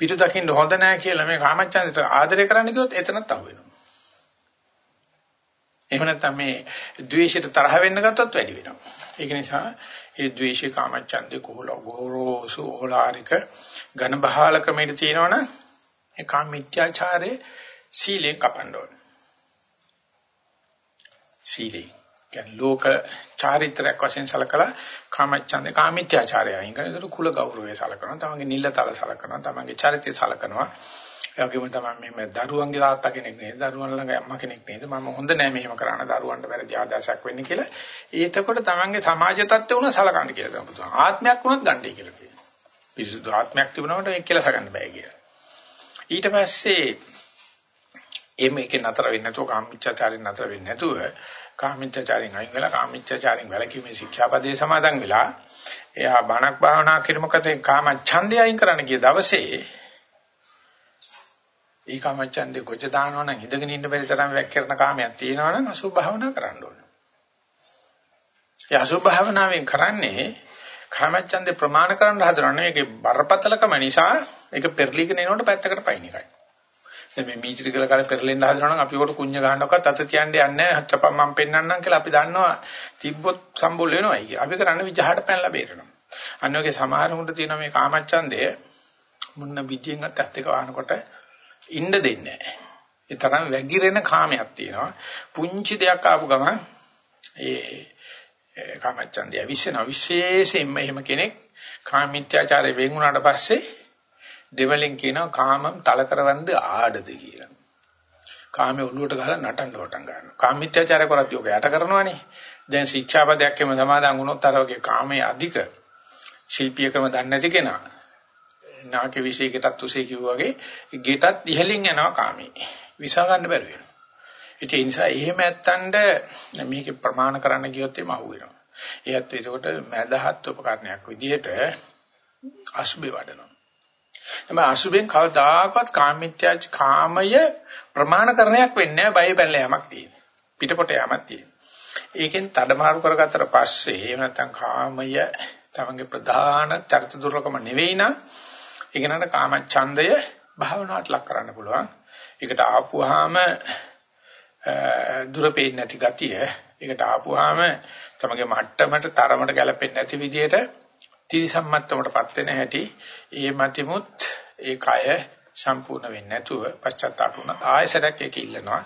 පිටු දකින්න හොඳ නැහැ කියලා මේ කාමච්ඡන්දට ආදරය කරන්න කිව්වොත් එතනත් අහු වෙනවා. එහෙම නැත්නම් මේ ද්වේෂයට තරහ වෙන්න ගත්තොත් වැඩි වෙනවා. ඒක නිසා ඒ ද්වේෂේ කාමච්ඡන්දේ කොහොල ගෝරෝසු ඕලාරික ඝන බහාල ක්‍රමයට තියෙනවනම් ඒ කාමීත්‍යාචාරේ සීලෙන් කපන්න ඕනේ. සීලෙන් කියන්නේ ලෝක චාරිත්‍රාක් වශයෙන් සලකලා කාමච්ඡන්දේ කාමිත්‍යාචාරය අයින් කරන. ඒකට කුල ගෞරවය සලකනවා. තමන්ගේ නිල්ලතල සලකනවා. තමන්ගේ චරිතය සලකනවා. ඒ වගේම තමයි මේ දරුවන්ගේ තාත්තා කෙනෙක් නේද? දරුවන් ළඟ අම්මා කෙනෙක් නේද? මම හොඳ නෑ මෙහෙම කරන්න. දරුවන්ට වැරදි ආදර්ශයක් වෙන්නේ කියලා. ඒතකොට තමන්ගේ සමාජ තත්ත්වය උන සලකන්න කියලා තමයි බුදුහාම. ආත්මයක් වුණත් ගන්නයි කියලා තියෙනවා. පිරිසුදු ආත්මයක් තිබුණාට ඒක කියලා සගන්න බෑ කියලා. ඊට පස්සේ එimhe එකේ නතර වෙන්නේ නැතුව කාමීච්ඡාචාරයෙන් නතර වෙන්නේ නැතුව කාමීච්ඡාචාරයෙන් අයින් වෙලා කාමීච්ඡාචාරයෙන් වැළකීමේ ශික්ෂාපදේ සමාදන් වෙලා එයා බණක් භාවනා කිරීමකට කාම ඡන්දය අයින් කරන්න ගිය දවසේ ඒ කාම ඡන්දේ කොච්ච දානවා නම් ඉඳගෙන ඉන්න බැරි තරම් වැක්කිරන කාමයක් තියෙනවා නම් අසුභ භාවනා කරන්න ඕනේ. ඒ අසුභ භාවනාවෙන් කරන්නේ කාම ඡන්දේ ප්‍රමාණ කරන්න හදනව නෙවෙයි ඒකේ බරපතලකම නිසා ඒක පෙරලිගෙන එනකොට පැත්තකට පයින් එකයි. දැන් මේ මීචිරි කළ කාලේ පෙරලෙන්න හදනවා නම් අපි කොට කුඤ්ඤ ගහනකොත් අත තියන්නේ යන්නේ නැහැ. චපම් මම පෙන්නන්නම් කියලා අපි දන්නවා තිබ්බොත් සම්බුල් වෙනවා කිය. අපි කරන්නේ විජහට පැනලා බේරනවා. අන්න ඔගේ සමහරුන්ට තියෙන මේ කාමච්ඡන්දය මුන්න විදියෙන්වත් ඇත්ත එක වහනකොට ඉන්න දෙන්නේ නැහැ. ඒ තරම් වැగిරෙන කාමයක් තියෙනවා. පුංචි දෙයක් ආපු ගමන් ඒ කාමච්ඡන්දය විශ්ේන විශේෂයෙන්ම එහෙම කෙනෙක් කාමීත්‍යාචාරයෙන් වෙන් වුණාට පස්සේ දෙවලින් කියනවා කාමම් තල කරවන්ද ආඩද කියලා. කාමයේ ඔළුවට ගහලා නටන්න වටන් ගන්නවා. කාමීත්‍යාචාරය කරත් යෝග යට කරනවනේ. දැන් ශික්ෂාපදයක් එම සමාදන් වුණොත් අර වගේ කාමයේ අධික ශිල්පීය ක්‍රම දන්නේ නැති කෙනා නාකේ විශේෂයකටත් උසේ කිව්වා වගේ ගෙටත් ඉහලින් යනවා කාමී. විසා ගන්න බැරි වෙනවා. ඒ නිසා එහෙම ඇත්තන්ට මේක ප්‍රමාණ කරන්න ගියොත් එම අහුවෙනවා. ඒත් ඒකට මදහත් උපකරණයක් විදිහට අසුබේ වඩනවා. එම අසුබෙන් කවදාකවත් කාමීත්‍යාච කාමය ප්‍රමාණකරණයක් වෙන්නේ නැහැ බය පැනලා යමක් තියෙන. පිටපොට යමක් තියෙන. ඒකෙන් තඩමාරු කරගත්තට පස්සේ එහෙම නැත්නම් කාමය තමන්ගේ ප්‍රධාන චරිත දුර්ලකම නෙවෙයි නම් ඒක නට කාම ඡන්දය භාවනාවට ලක් කරන්න පුළුවන්. ඒකට ආපුවාම දුර පේන්නේ නැති ගතිය. ඒකට ආපුවාම තමගේ මට්ටමට තරමට ගැලපෙන්නේ නැති විදිහට තිරිසම්මත්තමටපත් වෙන හැටි ඒ මතිමුත් ඒ කය සම්පූර්ණ වෙන්නේ නැතුව පශ්චාත්තාප වුණා ආයසරයක් ඒක ඉල්ලනවා.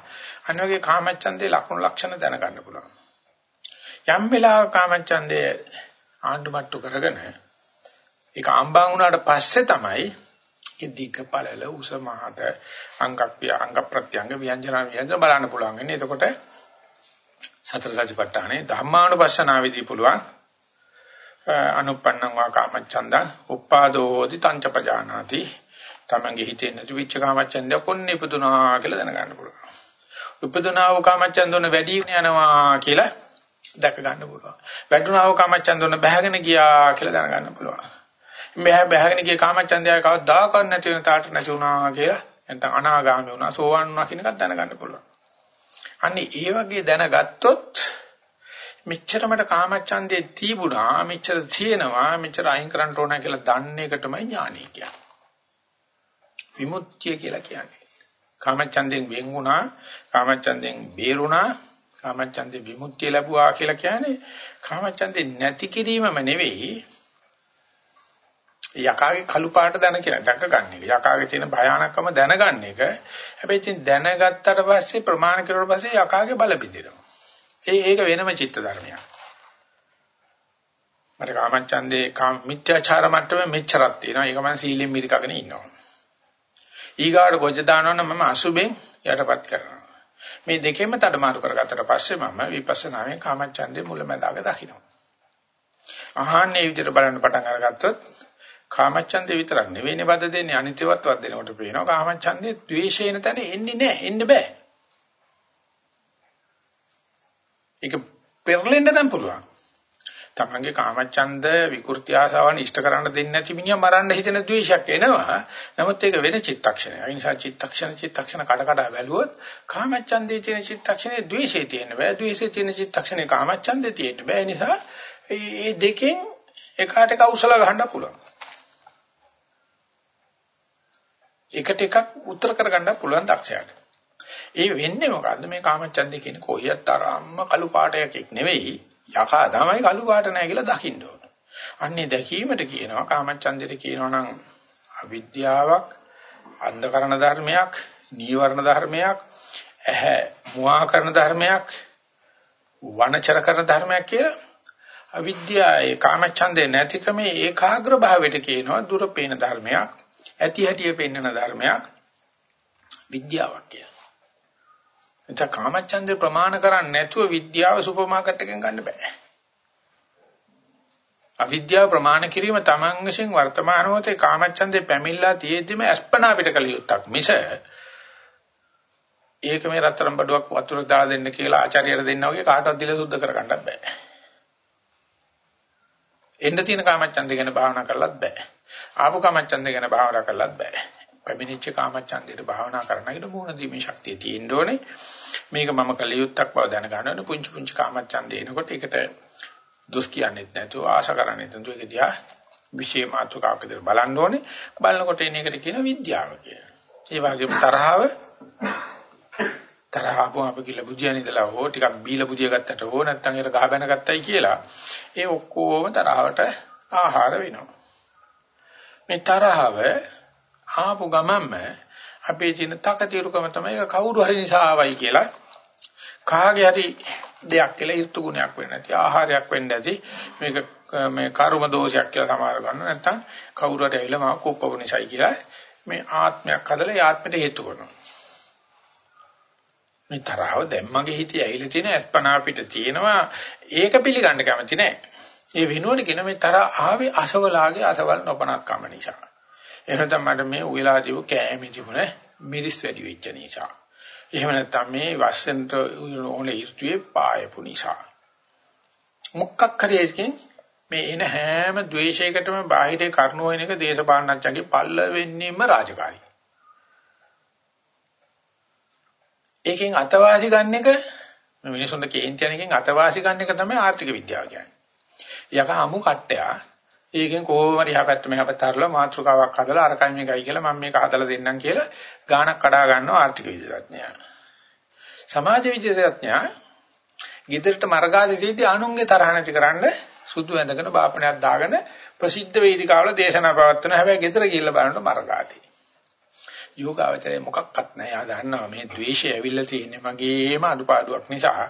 අනිවාර්ය කාමච්ඡන්දේ ලක්ෂණ ලක්ෂණ දැනගන්න පුළුවන්. යම් වෙලාවක කාමච්ඡන්දේ ආණ්ඩුමට්ටු කරගෙන ඒක ආම්බාන් වුණාට පස්සේ තමයි ඒ දිග පළල උස මහත අංගක් අංග ප්‍රත්‍යංග ව්‍යංජන ව්‍යංජන බලන්න පුළුවන් වෙන්නේ. එතකොට සතර සතිපට්ඨානේ ධම්මානුපස්සනාවේදී පුළුවන්. අනුප්පන්නං වා කාමච්ඡන්දං උපාදෝති තංච පජානාති තමන්ගේ හිතේ නැති විච්ච කාමච්ඡන්දය කොන්නේ ඉපදුනා කියලා දැනගන්න පුළුවන්. ඉපදුනා වූ කාමච්ඡන්දොන වැඩි යනවා කියලා දැක ගන්න පුළුවන්. වැඩුණා වූ කාමච්ඡන්දොන බහගෙන ගියා කියලා දැනගන්න පුළුවන්. මෙහා බහගෙන ගිය කාමච්ඡන්දය කවදාකවත් නැති වෙන තාට නැති වුණා කියලා නැත්නම් අනාගාමී වුණා සෝවන් වුණා කියන එකක් දැනගන්න පුළුවන්. අන්නේ ඒ වගේ දැනගත්තොත් මෙච්චර මට කාමච්ඡන්දේ තිබුණා මෙච්චර තියෙනවා මෙච්චර අයින් කරන්න ඕන කියලා දන්න එක තමයි ඥානය කියන්නේ විමුක්තිය කියලා කියන්නේ කාමච්ඡන්දයෙන් වෙන් වුණා, කාමච්ඡන්දයෙන් බේරුණා, කාමච්ඡන්දේ විමුක්තිය ලැබුවා කියලා කියන්නේ කාමච්ඡන්දේ නැති කිරීමම නෙවෙයි යකාගේ කළු පාට දැන කියලා දැක ගන්න එක. යකාගේ තියෙන භයානකම දැනගන්න එක. හැබැයි ඉතින් දැනගත්තට පස්සේ ප්‍රමාණ කරුවට පස්සේ යකාගේ බල බෙදෙනවා. ඒ ඒක වෙනම චිත්ත ධර්මයක්. මට කාමච්ඡන්දේ කාම මිත්‍යාචාර මට්ටමේ මෙච්චරක් තියෙනවා. ඒක මම සීලෙන් මිරිකගෙන ඉන්නවා. ඊගාට ගොජ දානවනම් මම අසුබෙන් යටපත් කරනවා. මේ දෙකෙන්ම තඩමාරු කරගත්තට පස්සේ මම විපස්සනාවෙන් කාමච්ඡන්දේ මුලැමැදාක දකින්නවා. අහන්නේ විදිහට බලන්න පටන් අරගත්තොත් කාමච්ඡන්දේ විතරක් නෙවෙයිනේ බද දෙන්නේ අනිත්‍යවත් වත් දෙනකොට පේනවා කාමච්ඡන්දේ ද්වේෂේන තැන එන්නේ නැහැ එන්න බෑ. ඒක පෙරලෙන්න නම් පුළුවන්. තමන්ගේ කාමච්ඡන්ද විකෘති ආසාවන් ඉෂ්ට කරන්න දෙන්නේ නැති මිනිහා මරන්න හිතෙන ද්වේෂයක් එනවා. නමුත් ඒක වෙන චිත්තක්ෂණයක්. ඒ නිසා චිත්තක්ෂණ චිත්තක්ෂණ කඩ කඩ බැලුවොත් කාමච්ඡන්දේ තියෙන චිත්තක්ෂණේ ද්වේෂේ තියෙන බෑ. ද්වේෂේ තියෙන චිත්තක්ෂණේ කාමච්ඡන්දේ තියෙන බෑ. ඒ නිසා මේ දෙකෙන් එකාට එක උසල ගහන්න පුළුවන්. එකට එකක් උත්තර කරගන්න පුළුවන් දක්ෂයාට. ඒ වෙන්නේ මොකද්ද මේ කාමච්ඡන්දේ කියන කොහියත් තරම්ම කළු පාටයක් නෙවෙයි යකා තමයි කළු පාට නැහැ කියලා දකින්න ඕන. අන්නේ දැකීමට කියනවා කාමච්ඡන්දෙට කියනවා නම් අවිද්‍යාවක්, අන්ධකරණ ධර්මයක්, නීවරණ ධර්මයක්, ඇහැ මුවා කරන ධර්මයක්, වනචර කරන ධර්මයක් කියලා. අවිද්‍යාවේ කාමච්ඡන්දේ නැතිකමේ ඒකාග්‍ර භාවයට කියනවා දුර පේන ධර්මයක්, ඇති හැටිය පෙන්වන ධර්මයක් විද්‍යාවක් කියලා. එතන කාමච්ඡන්දේ ප්‍රමාණ කරන්නේ නැතුව විද්‍යාව සුපර් මාකට් එකෙන් ගන්න බෑ. අවිද්‍යාව ප්‍රමාණ කිරීම Taman විසින් වර්තමාන මොහොතේ කාමච්ඡන්දේ පැමිණලා තියෙද්දිම අස්පනා පිට කළ යුත්තක් මිස ඒක මේ රත්තරන් බඩුවක් වතුර දාලා දෙන්න කියලා ආචාර්යයට දෙන්න වගේ කාටවත් දීලා සුද්ධ කරගන්නත් බෑ. එන්න තියෙන කාමච්ඡන්දේ ගැන භාවනා කරලත් බෑ. ආපු කාමච්ඡන්දේ ගැන භාවනා කරලත් බෑ. පැමිණිච්ච කාමච්ඡන්දේට භාවනා කරනකොට මුහුණ දීමේ ශක්තිය තියෙන්න ඕනේ. මේක මම කළ යුත්තක් බව දැනගන්න ඕනේ. පුංචි පුංචි කාමච්ඡන්දේ එනකොට ඒකට දුස් කියන්නේත් නැතුව ආශා කරන්නේත් නැතුව ඒක දිහා විශේෂ මාතෘකාවක් විදිහට බලන්න ඕනේ. බලනකොට එන එකට කියන විද්‍යාව කියලා. ඒ වගේම තරහව තරහව අප කියලා බුදියන් ඉඳලා හෝ ටිකක් බීලා බුදිය ගත්තට හෝ නැත්නම් ඒක ගහ බැන ගත්තයි කියලා ඒ ඔක්කොම තරහවට ආහාර වෙනවා. මේ තරහව ආපු ගමන්ම අපේ තියෙන තකතිරුකම තමයි ඒක කවුරු හරි නිසා ආවයි කියලා. කාගේ හරි දෙයක් කියලා ඍතු ගුණයක් වෙන්නේ නැති ආහාරයක් වෙන්නේ නැති මේක මේ කර්ම දෝෂයක් කියලා සමාර ගන්න නැත්නම් කවුරු හරි ඇවිල්ලා මම කුප්පව නිසායි කියලා මේ ආත්මයක් හදලා ඒ ආත්මෙට හේතු කරනවා මේ තරහව දැන් මගේ හිතේ ඇවිල්ලා තියෙන අස්පනා පිට තියෙනවා. ඒක පිළිගන්න කැමති නැහැ. ඒ වෙනුවට කියන මේ තරහ ආවේ අසවලාගේ අසවල් නොපනත් කම නිසා. එහෙම නැත්නම් මට මේ උයලා තිබු කෑමේ තිබුණ මිරිස් වැඩි වෙච්ච නිසා. එහෙම නැත්නම් මේ වස්සෙන්ට ඕනේ ඉස්තුවේ පායපු නිසා. මුක්කක් හරියකින් මේ එන හැම द्वේෂයකටම බාහිරේ කරුණු වෙන එක දේශපාලනඥයන්ගේ පල්ල වෙන්නේම රාජකාරී. ඒකෙන් අතවාසි ගන්න එක මිනිසුන්ට කේන්ති යන එකෙන් අතවාසි ගන්න එක තමයි ආර්ථික විද්‍යාව කියන්නේ. යක අමු කට්ටයා ඒකෙන් කොහොම හරි යහපැත්ත මෙහපැත්ත හරලා මාත්‍රකාවක් හදලා අරකයි මේකයි කියලා මම මේක හදලා දෙන්නම් කියලා ගාණක් කඩා ගන්නවා ආර්ථික විද්‍යාඥයා. සමාජ විද්‍යාඥයා ගෙදරට මර්ගාදී සීටි අනුන්ගේ තරහ නැති කරන්න සුදු ඇඳගෙන බාපණයක් දාගෙන ප්‍රසිද්ධ වේදිකාවල දේශනා පවත්වන හැබැයි ගෙදර ගිහිල්ලා බලනකොට මර්ගාදී. යෝගාවචරය මොකක්වත් නැහැ. ආ දන්නවා මේ ද්වේෂය ඇවිල්ලා තියෙන්නේ මගේම අඩුපාඩුවක් නිසා.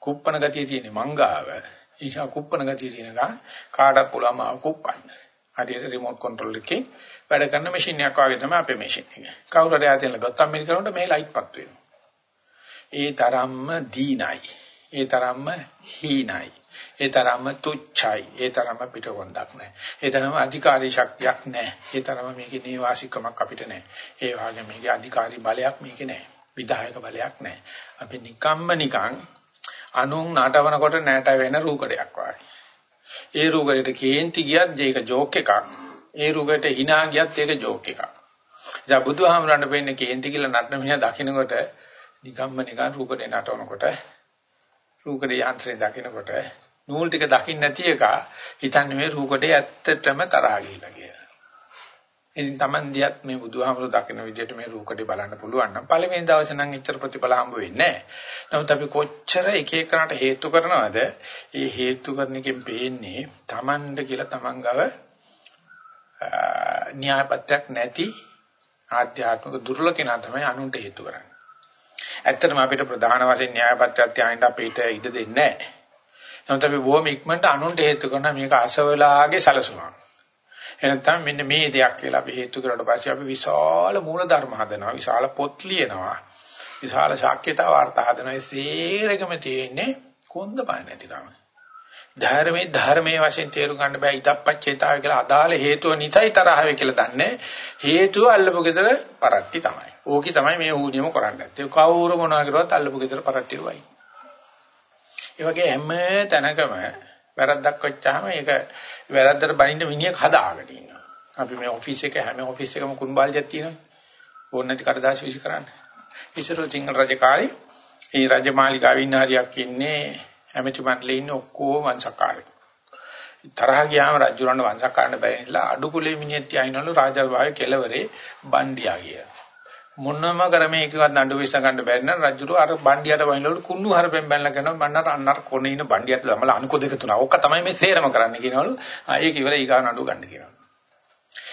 කුප්පන ගතිය තියෙන්නේ මංගාව. ඊෂා කුප්පන ගතිය තියෙනකන් කාටවත් පුළුවන් මාව කුප්පන්න. හරියට රිමෝට් කන්ට්‍රෝල් එකේ වැඩ කරන මැෂින් එකක් වගේ තමයි අපේ මැෂින් එක. කවුරු හරි ආතෙන් ගත්තාම මේක කරනකොට මේ ලයිට් පත් වෙනවා. ඒ තරම්ම දීනයි. ඒ තරම්ම හීනයි. ඒ තරම්ම තුච්චයි. ඒ තරම්ම පිටකොන්දක් නැහැ. ඒ තරම්ම අධිකාරී ශක්තියක් නැහැ. ඒ තරම්ම මේකේ නේවාසිකමක් අපිට නැහැ. ඒ වගේ මේකේ අධිකාරී බලයක් මේකේ නැහැ. විධායක බලයක් නැහැ. අපි නිකම්ම නිකං අනුන් නටවනකොට නැට වෙන රූකඩයක් වගේ. ඒ රූකඩේට කේන්ති ගියත් ඒක ජෝක් එකක්. ඒ රූකඩේට hina ගියත් ඒක ජෝක් එකක්. ඉතින් බුදුහාමරන්න වෙන්නේ කේන්ති කියලා නටන මිනිහා දකින්නකොට නිකම්ම නිකන් රූකඩේ නටවනකොට රූකඩේ යන්ත්‍රය දකින්නකොට නූල් ටික දකින්න නැති එක හිතන්නේ මේ රූකඩේ ඇත්තටම තරහා ගිහිල්ලා කියලා. ඉතින් Taman දියත් මේ බුදුහාමුදුරු දකින විදිහට මේ රූකඩේ බලන්න පුළුවන් නම් පළවෙනි දවසේ නම් එච්චර ප්‍රතිඵල හම්බ වෙන්නේ නැහැ. නමුත් අපි කොච්චර එක එකනට හේතු කරනවද? ඒ හේතු කරන එකෙන් පේන්නේ Tamanට කියලා Taman ගව න්‍යායපත්‍යක් නැති ආධ්‍යාත්මික දුර්වල කෙනා තමයි අනුන්ට හේතු කරන්නේ. ඇත්තටම අපිට ප්‍රධාන වශයෙන් න්‍යායපත්‍යක් තියාගෙන අපිට ඉඩ දෙන්නේ නැහැ. නමුත් අපි බොහොම ඉක්මනට අනුන්ට හේතු කරන මේක අසවලාගේ සලසුමක්. එනතම් මෙන්න මේ දෙයක් කියලා අපි හේතු කරලා පස්සේ අපි විශාල මූල ධර්ම හදනවා විශාල පොත් ලියනවා විශාල ශාක්‍යතා වාර්තා හදනවා ඒ සේරගම තියෙන්නේ කොන්ද පාන්නේ නැතිකම ධර්මයේ ධර්මයේ වශයෙන් තේරුම් ගන්න බෑ ඉදප්පච්චේතාවය කියලා අදාළ හේතුව නිසායි තරහ වෙයි කියලා දන්නේ හේතුව අල්ලපු ගෙදර පරක්ටි තමයි. ඕකි තමයි මේ ඌනියම කරන්නේ. ඒ කවුරු මොනවා කරුවත් අල්ලපු ගෙදර පරක්ටි වයි. ඒ වගේ හැම තැනකම වැරද්දක් වෙච්චාම ඒක වැරද්දට බනින්න මිනිහෙක් හදාගෙන ඉන්නවා. අපි මේ ඔෆිස් එක හැම ඔෆිස් එකම කුණ්බාල්ජක් තියෙනවා. ඕන නැති කඩදාසි විසි කරන්න. ඉස්සරෝ සිංහල රජ කාලේ ඒ රජමාලිගාවේ ඉන්න හරියක් ඉන්නේ ඇමති මණ්ඩලේ ඉන්න ඔක්කොම වංශකාරයෝ. තරහ ගියාම රජුරණ වංශකාරණ බැරිලා අඩු කුලේ මිනිහෙක් තියාිනවලු රාජාභාවේ කෙලවරේ බණ්ඩියා කියලා. මොනම ක්‍රමයකවත් නඩු විශ්ස ගන්න බැරි නම් රජුරු අර බණ්ඩියට වයින්වලු කුණු හරපෙන් බැලලා කරනවා මන්නර අන්නර කොනේ ඉන බණ්ඩියට ළමලා අනුකො දෙක තුන. ඕක තමයි මේ සේරම කරන්න කියනවලු. ආ ඒක ඉවර ඊගා නඩු ගන්න කියනවලු.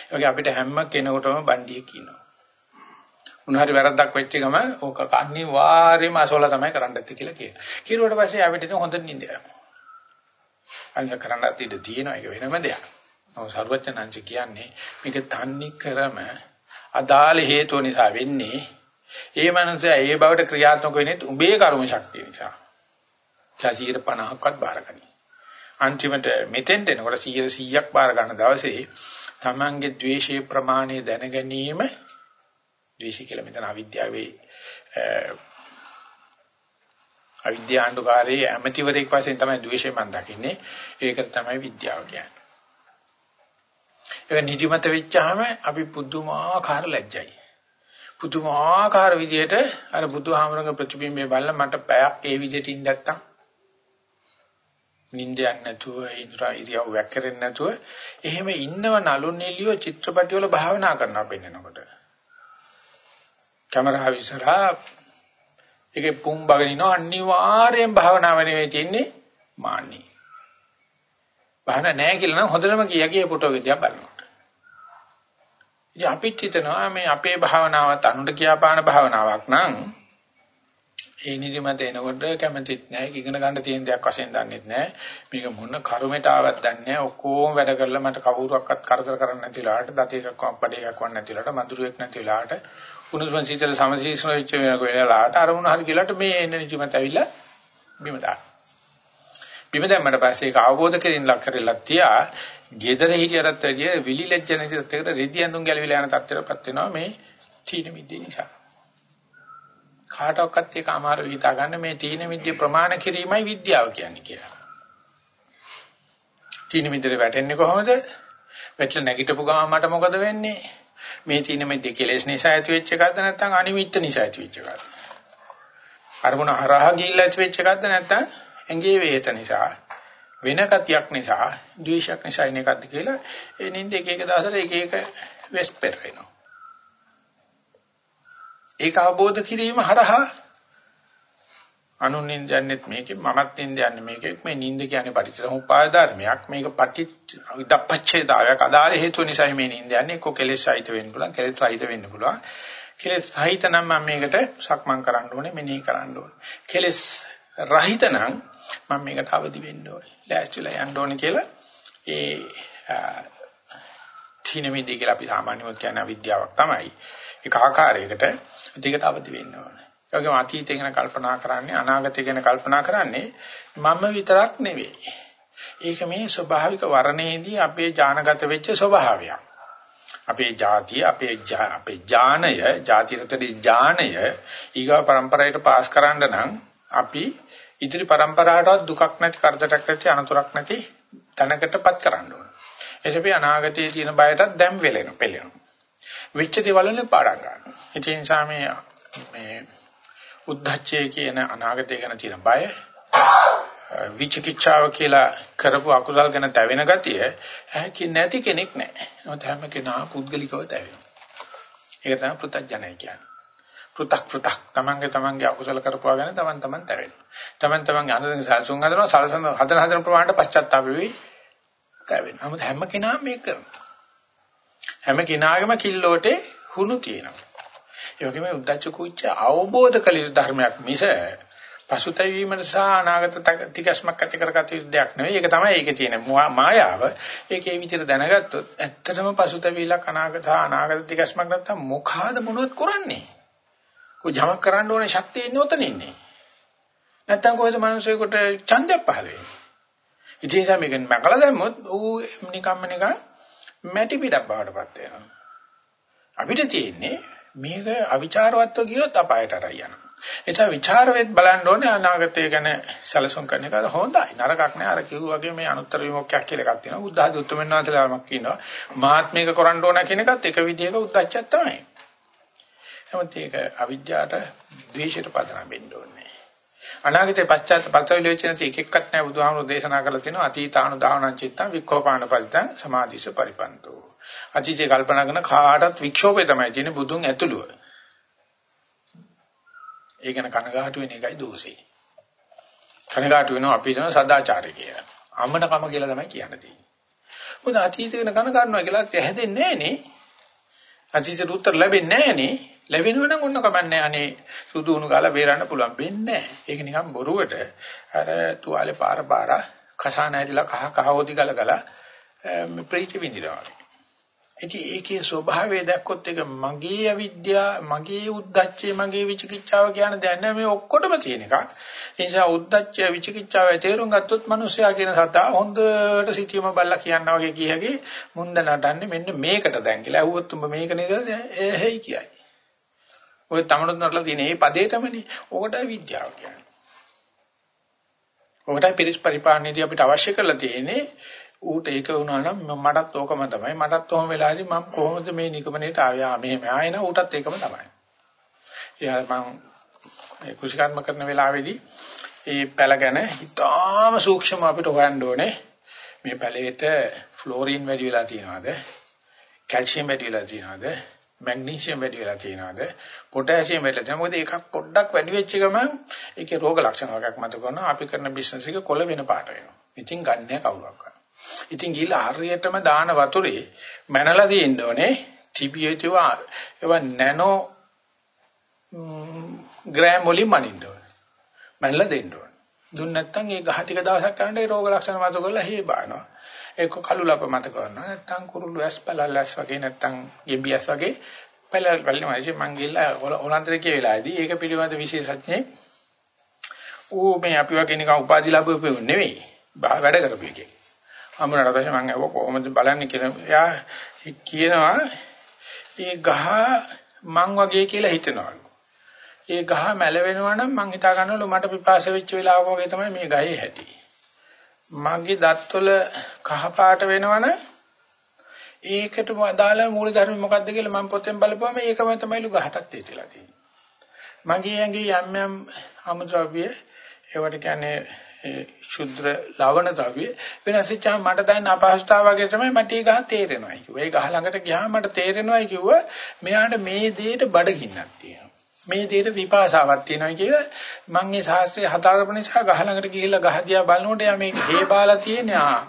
ඒ වගේ අපිට හැම කෙනෙකුටම බණ්ඩිය කියනවා. උන්හරි වැරද්දක් වෙච්ච ගම ඕක අනිවාර්යයෙන්ම අසෝලා තමයි කරන්න ඇත්තේ කියලා කියනවා. කිරුවට පස්සේ අපිට ඉතින් හොඳ නිින්ද යනවා. අනික කරන්නත් ඉඩ තියෙනවා ඒක වෙනම දෙයක්. ඔව් සර්වඥාන්ච කියන්නේ මේක තන්නේ කරම අදාළ හේතුව නිසා වෙන්නේ ඒ මනුස්සයා ඒ බවට ක්‍රියාත්මක වෙන්නේ උඹේ කර්ම ශක්තිය නිසා. 50%ක්වත් බාරගනි. අන්තිමට මෙතෙන්ට එනකොට 100ක් බාර ගන්න දවසේ තමන්ගේ ද්වේෂයේ ප්‍රමාණය දැන ගැනීම ද්වේෂය කියලා මෙතන අවිද්‍යාවේ අවිද්‍යාණ්ඩුකාරයේ ඇමතිවරයෙක් වශයෙන් තමයි ද්වේෂය මම දකින්නේ. ඒකට තමයි විද්‍යාව කියන්නේ. ඒක නිදිමත වෙච්චාම අපි පුදුමාකාර ලැජ්ජයි. පුදුමාකාර විදියට අර බුදුහාමරගේ ප්‍රතිබිම්බය බලලා මට පැයක් ඒ විදියට ඉන්න නැත්තම්. නිින්දයක් නැතුව ඉන්ද්‍රා ඉරියව් වැක්කරෙන්නේ නැතුව එහෙම ඉන්නව නලු නිලියෝ චිත්‍රපටි වල භාවනා කරනවා පෙන්නකොට කැමරාව ඉස්සරහා ඒකේ පුම් බගෙන ඉනව අනිවාර්යෙන් භාවනාව නෙවෙයි තියෙන්නේ මාන්නේ. භාවනා නැහැ කියලා නම් හොඳටම කියාගේ ෆොටෝ එක දිහා බලනවා. ඉතින් අපිත් හිතනවා මේ අපේ භාවනාවත් අනුන්ට කියාපාන භාවනාවක් නම් ඒ නිදිමත එනකොට කැමතිත් නැහැ ඉගෙන ගන්න තියෙන දෙයක් වශයෙන් දන්නෙත් නැහැ මේක මොන කර්මයට ආවත් දන්නේ නැහැ ඔක්කොම වැඩ කරලා මට කවුරුවක්වත් කරදර කරන්න නැති වෙලාවට දත එකක් පඩේ එකක් වන්න නැති වෙලාවට මధుරයක් නැති වෙලාවට කුණුසුන් සීතල සමසීසන වෙච්ච වෙලාවට අරමුණ හරි කියලාට මේ එන නිදිමත ඇවිල්ලා බිම දාන්න බිම දැම්මට පස්සේ ඒක අවබෝධ කරගෙන ලක් කරලා තියා gedara හිටියටත් වැඩිය විලි ලැජ්ජ නැති තත්යකට රෙදි ඇඳුම් ගැලවිලා යන තත්ත්වයකටපත් වෙනවා මේ තීන මිද්දේ නිසා. කාටවත් ඒක අමාරු හිතා ගන්න මේ තීන මිද්දේ ප්‍රමාණ කිරීමයි විද්‍යාව කියන්නේ කියලා. තීන මිද්දේ වැටෙන්නේ කොහොමද? වැටලා නැගිටපු ගමන් මට මොකද වෙන්නේ? මේ තීන මිද්දේ කෙලෙස් නිසා ඇති වෙච්ච එකක්ද නැත්නම් අනිමිත්ත නිසා ඇති වෙච්ච එකක්ද? අරමුණ හරහා ගිහිල්ලා ඇති වෙච්ච එකක්ද නැත්නම් ඇඟේ වේත නිසා වෙන කතියක් නිසා ද්වේෂයක් නිසා එන එකක්ද කියලා ඒ නිින්ද එක එක දවසට එක එක වෙස් පෙරෙනවා. ඒක අවබෝධ කිරීම හරහා අනුනින්ද යන්නේත් මේකේ මමත් නින්ද යන්නේ මේකේ. මේ නින්ද කියන්නේ පටිච්චසමුප්පාද ධර්මයක් මේක පටිච්ච අදාළ හේතුව නිසා මේ නින්ද යන්නේ. එක්ක කෙලෙස් සහිත වෙන්න පුළුවන් කෙලෙස් සහිත වෙන්න පුළුවන්. කෙලෙස් සහිත නම් මම මේකට සක්මන් කරන්න ඕනේ මෙනෙහි කරන්න ඕනේ. කෙලෙස් රහිත නම් මම මේකට අවදි වෙන්න ඕනේ. ලෑස්තිලා යන්න ඕනේ කියලා ඒ තීනමිදී කියලා අපි සාමාන්‍යයෙන් කියන විද්‍යාවක් තමයි. ඒක ආකාරයකට ඒකට අවදි වෙන්න ඕනේ. ඒ වගේම අතීතය ගැන කල්පනා කරන්නේ අනාගතය ගැන කල්පනා කරන්නේ මම විතරක් නෙවෙයි. ඒක මේ ස්වභාවික වර්ණයේදී අපේ ඥානගත වෙච්ච ස්වභාවයක්. අපේ જાතිය අපේ අපේ ඥානය, ಜಾති රටේ ඥානය ඊගා પરම්පරාවට පාස් කරන්න නම් අපි ඉදිරි પરම්පරාවටවත් දුකක් නැති කරදරයක් නැති අනතුරක් නැති තැනකටපත් කරන්න ඕන. එසපි අනාගතයේ තියෙන බයටත් දැම් වෙලෙන පෙළෙනවා. විච්ච දේවල් වලින් පාඩම් ගන්න. ඒ නිසා මේ මේ උද්දච්චය කියන අනාගතය ගැන තියෙන බය විචිකිච්ඡාව කියලා කරපු අකුසල් ගැන තැවෙන ගතිය ඇහකි නැති කෙනෙක් නැහැ. නමුත් හැම කෙනා පුද්ගලිකව තැවෙනවා. ඒක තමයි පෘථග්ජනයි කියන්නේ. පෘ탁 පෘ탁 තමන්ගේ තමන්ගේ අකුසල කරපුවා ගැන තමන් තමන් තැවෙනවා. තමන් තමන්ගේ අනුදෙන සල්සුන් හදනවා සල්සන හදන හදන ප්‍රමාණයට පශ්චාත්තාප වෙවි තැවෙනවා. නමුත් හැම කෙනාම මේක කරනවා. හැම කෙනාගේම කිල්ලෝටේ හුණු තියෙනවා. ඒ වගේම උද්දච්ච කුච්ච අවබෝධ කළ යුතු ධර්මයක් මිස පසුතැවීමට සහ අනාගත තිකස්මක් ඇති කරගත යුතු දෙයක් නෙවෙයි. ඒක තමයි ඒකේ තියෙන මායාව. ඒකේ විචිත දැනගත්තොත් ඇත්තටම පසුතැවිලා අනාගත අනාගත තිකස්මක් නැත්තම් මොකාද මොනවත් කරන්නේ? කො ජමක් කරන්න ඕනේ ශක්තිය ඉන්නේ උතන ඉන්නේ. නැත්තම් කොහෙද මිනිස්සුෙකුට ඡන්දයක් පහළ වෙන්නේ? ඉතින් ඒ මේකෙන් මකලා දැම්මොත් ඌ නිකම්ම නිකන් මැටි පිටක් බවටපත් වෙනවා. අපිට තියෙන්නේ මේක අවිචාරවත්ව ගියොත් අපායට අරයි යනවා. ඒ නිසා ਵਿਚාරවෙත් බලන්න ඕනේ අනාගතය ගැන සැලසුම් කරන එක හොඳයි. නරකක් නෑ. අර කිව්වා වගේ මේ අනුත්තර විමුක්තියක් කියලා එකක් තියෙනවා. බුද්ධ ආදී උත්තරමන් වහන්සේලාමක් කියනවා. මාත්මික කරන්න ඕන කියන එකත් එක විදිහක උද්දච්චයක් තමයි. නමුත් ඒක අවිද්‍යාවට ද්වේෂයට පදනම් වෙන්න ඕනේ. අනාගතේ පශ්චාත් පල්තවිලෝචන තියෙක එක්කත් නෑ බුදුහාමුදුරෝ දේශනා කරලා තිනවා අතීතානුදාහනං චිත්තං වික්ඛෝපාන පරිතං සමාධිස පරිපන්තෝ. අතීතේ කල්පනා කරන කාටත් වික්ෂෝපේ තමයි තියෙන්නේ බුදුන් ඇතුළුව. ඒ ගැන කනගාටු වෙන එකයි දෝෂේ. කනගාටු වෙනවා අපි කියන සදාචාරය කියලා. අම්මනකම කියලා තමයි කියන්නේ. මොකද අතීතේ වෙන කනගාටුනවා කියලා හැදෙන්නේ නැහනේ. අතීතේ උත්තර ලැබෙන්නේ නැහනේ. ලැබෙනව නම් ඔන්න කමන්නේ අනේ සුදු උණු ගාලා බේරන්න පුළුවන් වෙන්නේ නැහැ. ඒක නිකන් බොරුවට අර තුවාලේ පාර පාර කසාන ඇදලා කහ කහ හොදි ගලගලා ප්‍රීති විඳිනවා. ඉතින් ඒකේ ස්වභාවය දැක්කොත් ඒක මගේ අවිද්‍යාව, මගේ උද්දච්චය, මගේ විචිකිච්ඡාව කියන දැන මේ ඔක්කොටම තියෙන එකක්. ඒ නිසා උද්දච්චය, විචිකිච්ඡාව තේරුම් ගත්තොත් මිනිස්සයා කියන සතා හොඳට සිටියම බල්ලා කියනවා වගේ කියහගේ මුන්ද නටන්නේ මෙන්න මේකට දැන් කියලා. අහුවොත් උඹ මේක නේද? එහෙයි කියයි. ඔය තමනුත් නටලා තියෙන මේ පදේටමනේ. ඕකටයි විද්‍යාව කියන්නේ. ඕකටයි පිරිස් පරිපාලනයේදී අපිට අවශ්‍ය කරලා තියෙන්නේ ඌට ඒක වුණා නම් මටත් ඕකම තමයි. මටත් ඔහොම වෙලාදී මම කොහොමද මේ නිගමනයට ආවේ? ආ මෙහෙම ආයෙන ඌටත් ඒකම තමයි. එයා මම ඒ කුෂිකර්ම කරන වෙලාවේදී ඒ පැල ගැන ඉතාම සූක්ෂම අපිට හොයන්න ඕනේ. මේ පැලේට ෆ්ලෝරින් වැඩි වෙලා තියෙනවද? කැල්සියම් වැඩි වෙලා තියෙනවද? මැග්නීසියම් වැඩි වෙලා තියෙනවද? පොටෑසියම් වැඩි වෙලා තියෙනවද? මොකද එකක් පොඩ්ඩක් වැඩි වෙච්ච ගමන් ඒකේ රෝග ලක්ෂණ වර්ගයක් මත කරනවා. අපි කරන බිස්නස් එක කොළ වෙන පාට වෙනවා. ඉතින් ගන්නෑ කවුරක්වත්. ඉතින් ගිහිල්ලා හරියටම දාන වතුරේ මැනලා දෙන්න ඕනේ TPH ඒවා නැනෝ ග්‍රෑම් වලින් මනින්න ඕනේ. මැනලා දෙන්න ඕනේ. දුන්න නැත්නම් ඒ ගහ ටික දවසක් කරනකොට ඒ රෝග ලක්ෂණ මත කරලා හේ බානවා. ඒක කළු ලප මත කරනවා. නැත්නම් කුරුළු ඇස් පැලල්ලාස් වගේ නැත්නම් ගෙම්බියස් වගේ පැලල් වලිනවා. ඉතින් මං ගිහිල්ලා ඕලන්තරේ කිය වෙලාවේදී ඒක පිළිබඳ විශේෂඥයෙක් ඌ මේ අපි වගේ නිකන් උපාධි ලැබුවෙ නෙවෙයි. වැඩ කරපු එකේ. හම්බුනාට පස්සේ මම අහුව කොහොමද බලන්නේ කියලා. එයා කියනවා මේ ගහ මං වගේ කියලා හිතනවලු. ඒ ගහ මැල වෙනවා නම් මං හිතා ගන්නවලු මට පිපාස වෙච්ච වෙලාවක වගේ තමයි මේ ගහේ හැටි. මගේ දත්වල කහ පාට වෙනවනම් ඒකට අදාළ මූල ධර්ම මොකක්ද කියලා මම පොතෙන් බලපුවම ඒකම තමයිලු ගහටත් හේතුලා තියෙන්නේ. මගේ ඇඟේ යම් යම් අමුද්‍රව්‍ය ඒවට කියන්නේ ශුද්‍ර ලවණ ද්‍රව්‍ය වෙනස් වෙච්චාම මට දැනෙන අපහසුතාව වගේ තමයි මට ඒ ගහ තේරෙනවා කිව්වා. ඒ ගහ ළඟට ගියාම මට තේරෙනවා කිව්වා මෙයාට මේ දෙයට බඩගින්නක් තියෙනවා. මේ දෙයට විපාසාවක් තියෙනවා කියලා මම මේ ශාස්ත්‍රයේ හතරපණ නිසා ගහ ළඟට ගිහිල්ලා ගහ දිහා බලනකොට යා මේ හේ බාලා තියෙන්නේ ආ